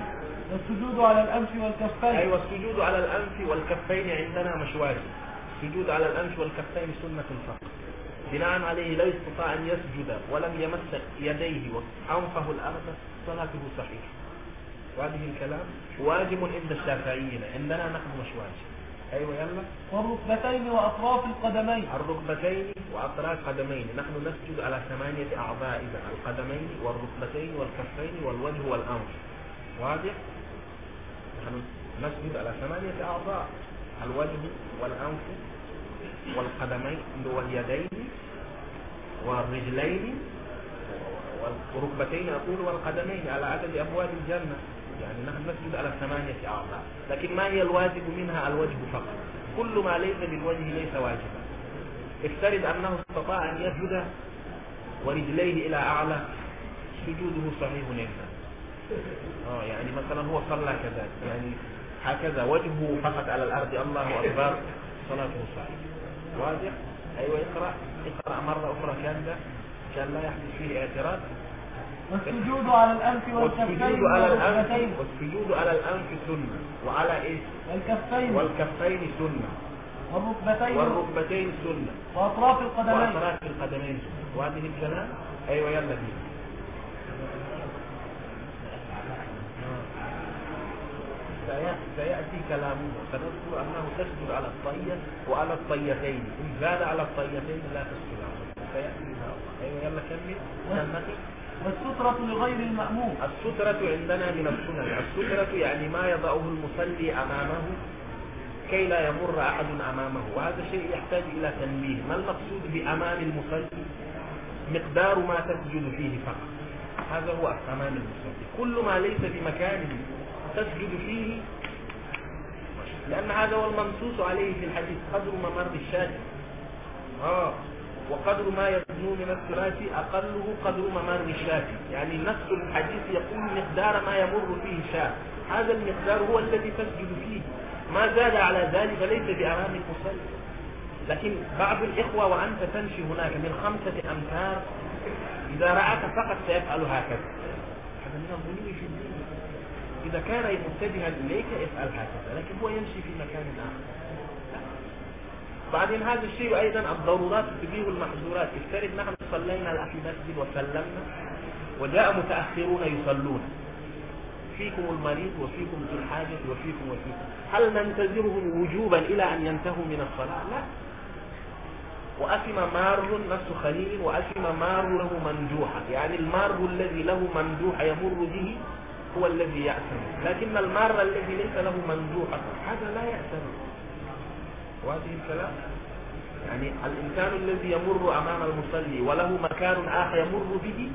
والسجود على الأنف والكفين أيوة السجود على الأنف والكفين عندنا مش واجب. السجود على الأنف والكفين سنة فقط. بناء عليه لا يستطاع أن يسجد ولم يمس يديه وأنفه الأرض صلاته صحيحة. وهذه الكلام واجب عند الشافعيين عندنا نحن مش واجب. أيوة يلا. والركبتين وأطراف القدمين الركبتين وأطراف قدمين نحن نسجد على ثمانية أعضاء إذا القدمين والركبتين والكفين والوجه والأنف واضح؟ نحن نسجد على ثمانية أعضاء الوجه والأنف والقدمين واليدين والرجلين والركبتين أقول والقدمين على عدد أبواب الجنة يعني نحن نسجد على ثمانية أعضاء لكن ما هي الواجب منها؟ الوجه فقط. كل ما ليس بالوجه ليس واجبا. افترض أنه استطاع أن يسجد ورجليه إلى أعلى سجوده صحيح عنده آه يعني مثلا هو صلى كذلك يعني هكذا وجهه فقط على الأرض الله أكبر صلاته صحيح. واضح؟ أيوة اقرأ اقرأ مرة أخرى ده كان لا يحدث فيه اعتراض. والسجود على الأنف والكفين على والركبتين. والسجود على الأنف سنة. وعلى إيه والكفين. والكفين سنة. والركبتين. والركبتين سنة. وأطراف القدمين. وأطراف القدمين. سنة وهذه الكلام؟ أيوة يلا بينا. سيأتي, كلامه. سنذكر أنه تسجد على الطية وعلى الطيتين. إن زاد على الطيتين لا تسجد عليه سيأتي إن شاء الله. أيوة يلا كمل. كمل. والسترة لغير المأموم. السترة عندنا من السنن. السترة يعني ما يضعه المصلي أمامه كي لا يمر أحد أمامه. وهذا شيء يحتاج إلى تنبيه. ما المقصود بأمام المصلي؟ مقدار ما تسجد فيه فقط. هذا هو أمام المصلي. كل ما ليس بمكان تسجد فيه. لأن هذا هو المنصوص عليه في الحديث. قدر ممر الشاة آه. وقدر ما يدنو من الثلاث أقله قدر ممر الشاة. يعني نفس الحديث يقول مقدار ما يمر فيه شاة هذا المقدار هو الذي تسجد فيه. ما زاد على ذلك ليس بأمام المصلي لكن بعض الإخوة وأنت تمشي هناك من خمسة أمتار إذا رأك فقط سيفعل هكذا. هذا من الظلم الدين. إذا كان متجها إليك افعل هكذا لكن هو يمشي في مكان آخر. بعدين هذا الشيء أيضا الضرورات تبيه المحظورات. افترض نحن صلينا في المسجد وسلمنا وجاء متأخرون يصلون. فيكم المريض وفيكم ذو الحاجة وفيكم وفيكم. هل ننتظرهم وجوبا إلى أن ينتهوا من الصلاة؟ لا. وأثم مار نفس خليل وأثم مار له مندوحة. يعني المار الذي له مندوحة يمر به هو الذي يأثم. لكن المار الذي ليس له مندوحة هذا لا يأثم. وهذه الكلام يعني الإنسان الذي يمر أمام المصلي وله مكان آخر يمر به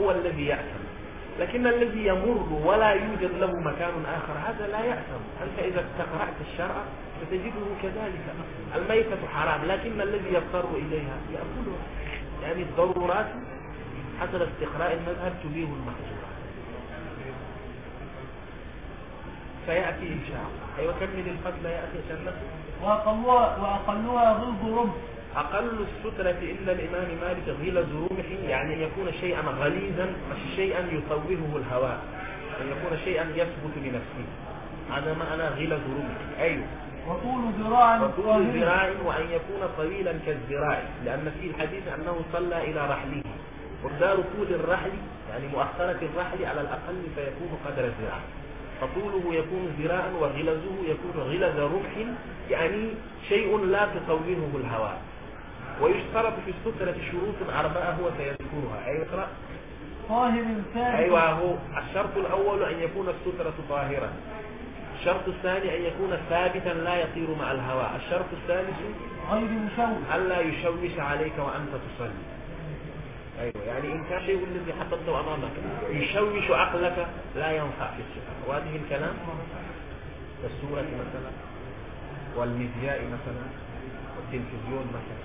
هو الذي يأثم. لكن الذي يمر ولا يوجد له مكان آخر هذا لا يأثم. أنت إذا استقرأت الشرع ستجده كذلك. الميتة حرام لكن الذي يضطر إليها يأكلها. يعني الضرورات حسب استقراء المذهب تبيه المحظورات سيأتي إن شاء الله. أيوة كمل الفضل يأتي عشان وأقلها, وأقلها غلظ رمح أقل السترة عند الإمام مالك غلظ رمح يعني أن يكون شيئا غليظا مش شيئا يطوره الهواء أن يكون شيئا يثبت بنفسه هذا معنى غلظ رمح أيوه. وطول ذراع وطول ذراع وأن يكون طويلا كالذراع لأن في الحديث أنه صلى إلى رحله. مقدار طول الرحل يعني مؤخرة الرحل على الأقل فيكون قدر الذراع. فطوله يكون ذراعا وغلظه يكون غلظ رمح يعني شيء لا تصوره الهواء. ويشترط في السترة شروط أربعة هو سيذكرها. أي اقرأ. طاهر ثابت أيوة هو الشرط الأول أن يكون السترة طاهرة. الشرط الثاني أن يكون ثابتا لا يطير مع الهواء. الشرط الثالث غير مشوش. ألا يشوش عليك وأنت تصلي. أيوة يعني إن كان شيء الذي حطته أمامك. يشوش عقلك لا ينفع في الصلاة وهذه الكلام كالسورة مثلا والمذياء مثلا والتلفزيون مثلا.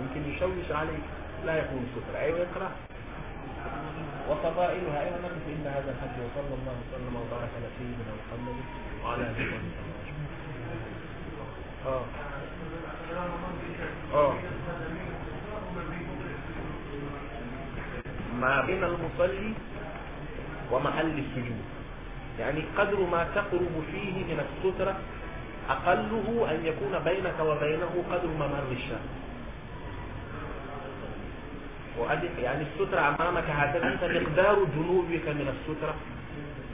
ممكن يشوش عليك لا يكون سترة أيوة اقرأ. وفضائلها أيضا نقف إن هذا الحج وصلى الله وسلم وبارك على سيدنا محمد وعلى آله وصحبه آه. آه. ما بين المصلي ومحل السجود. يعني قدر ما تقرب فيه من السترة أقله أن يكون بينك وبينه قدر ممر الشمس يعني السترة أمامك هكذا أنت مقدار جنوبك من السترة.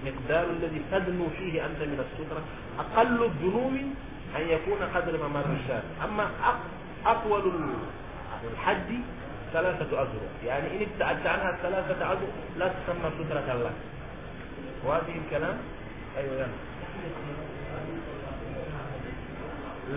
مقدار الذي تدنو فيه أنت من السترة. أقل الذنوب أن يكون قدر ممر الشمس أما أطول الحد ثلاثة أذرع يعني إن ابتعدت عنها ثلاثة أذرع لا تسمى سترة لك وهذه الكلام؟ أيوة يعني.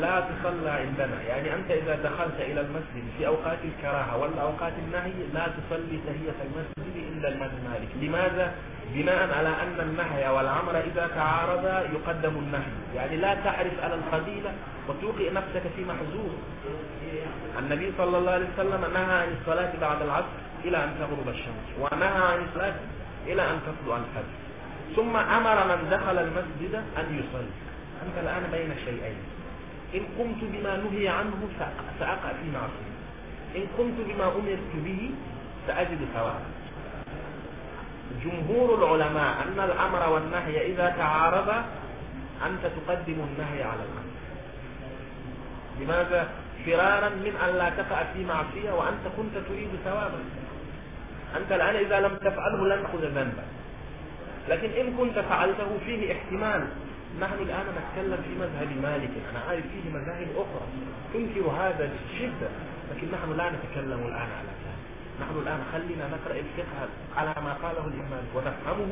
لا تصلى عندنا. يعني أنت إذا دخلت إلى المسجد في أوقات الكراهة ولا أوقات النهي لا تصلي تهية المسجد إلا المسجد مالك. لماذا؟ بناء على أن النهي والأمر إذا تعارضا يقدم النهي. يعني لا تعرف على الفضيلة وتوقع نفسك في محزور النبي صلى الله عليه وسلم نهى عن الصلاة بعد العصر إلى أن تغرب الشمس ونهى عن الصلاة إلى أن تطلع الفجر. ثم أمر من دخل المسجد أن يصلي. أنت الآن بين شيئين. إن قمت بما نهي عنه سأقع في معصية إن قمت بما أمرت به سأجد ثوابا جمهور العلماء أن الأمر والنهي إذا تعارضا أنت تقدم النهي على الأمر. لماذا؟ فرارا من أن لا تقع في معصية وأنت كنت تريد ثوابا. أنت الآن إذا لم تفعله لن تأخذ ذنبا. لكن إن كنت فعلته فيه احتمال. نحن الآن نتكلم في مذهب مالك. أنا عارف فيه مذاهب أخرى. تنكر هذا بشدة لكن نحن لا نتكلم الآن على ذلك نحن الآن خلينا نقرأ الفقه على ما قاله الإمام ونفهمه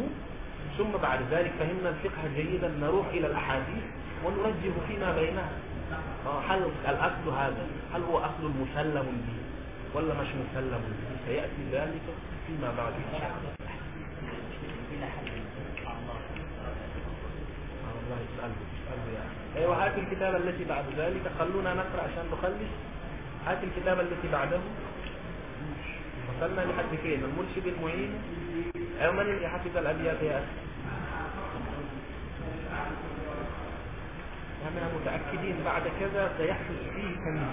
ثم بعد ذلك فهمنا الفقه جيدا نروح إلى الأحاديث ونرجح فيما بينها. هل الأصل هذا؟ هل هو أصل مسلم به ولا مش مسلم به؟ سيأتي ذلك فيما بعد إن شاء الله. أيوة هات الكتاب التي بعد ذلك. خلونا نقرأ عشان نخلص. هات الكتاب التي بعده. وصلنا لحد فين المرشد المعين؟ أو من اللي حفظ الأبيات يا أخي؟ إحنا متأكدين بعد كذا سيحدث فيه تنزيل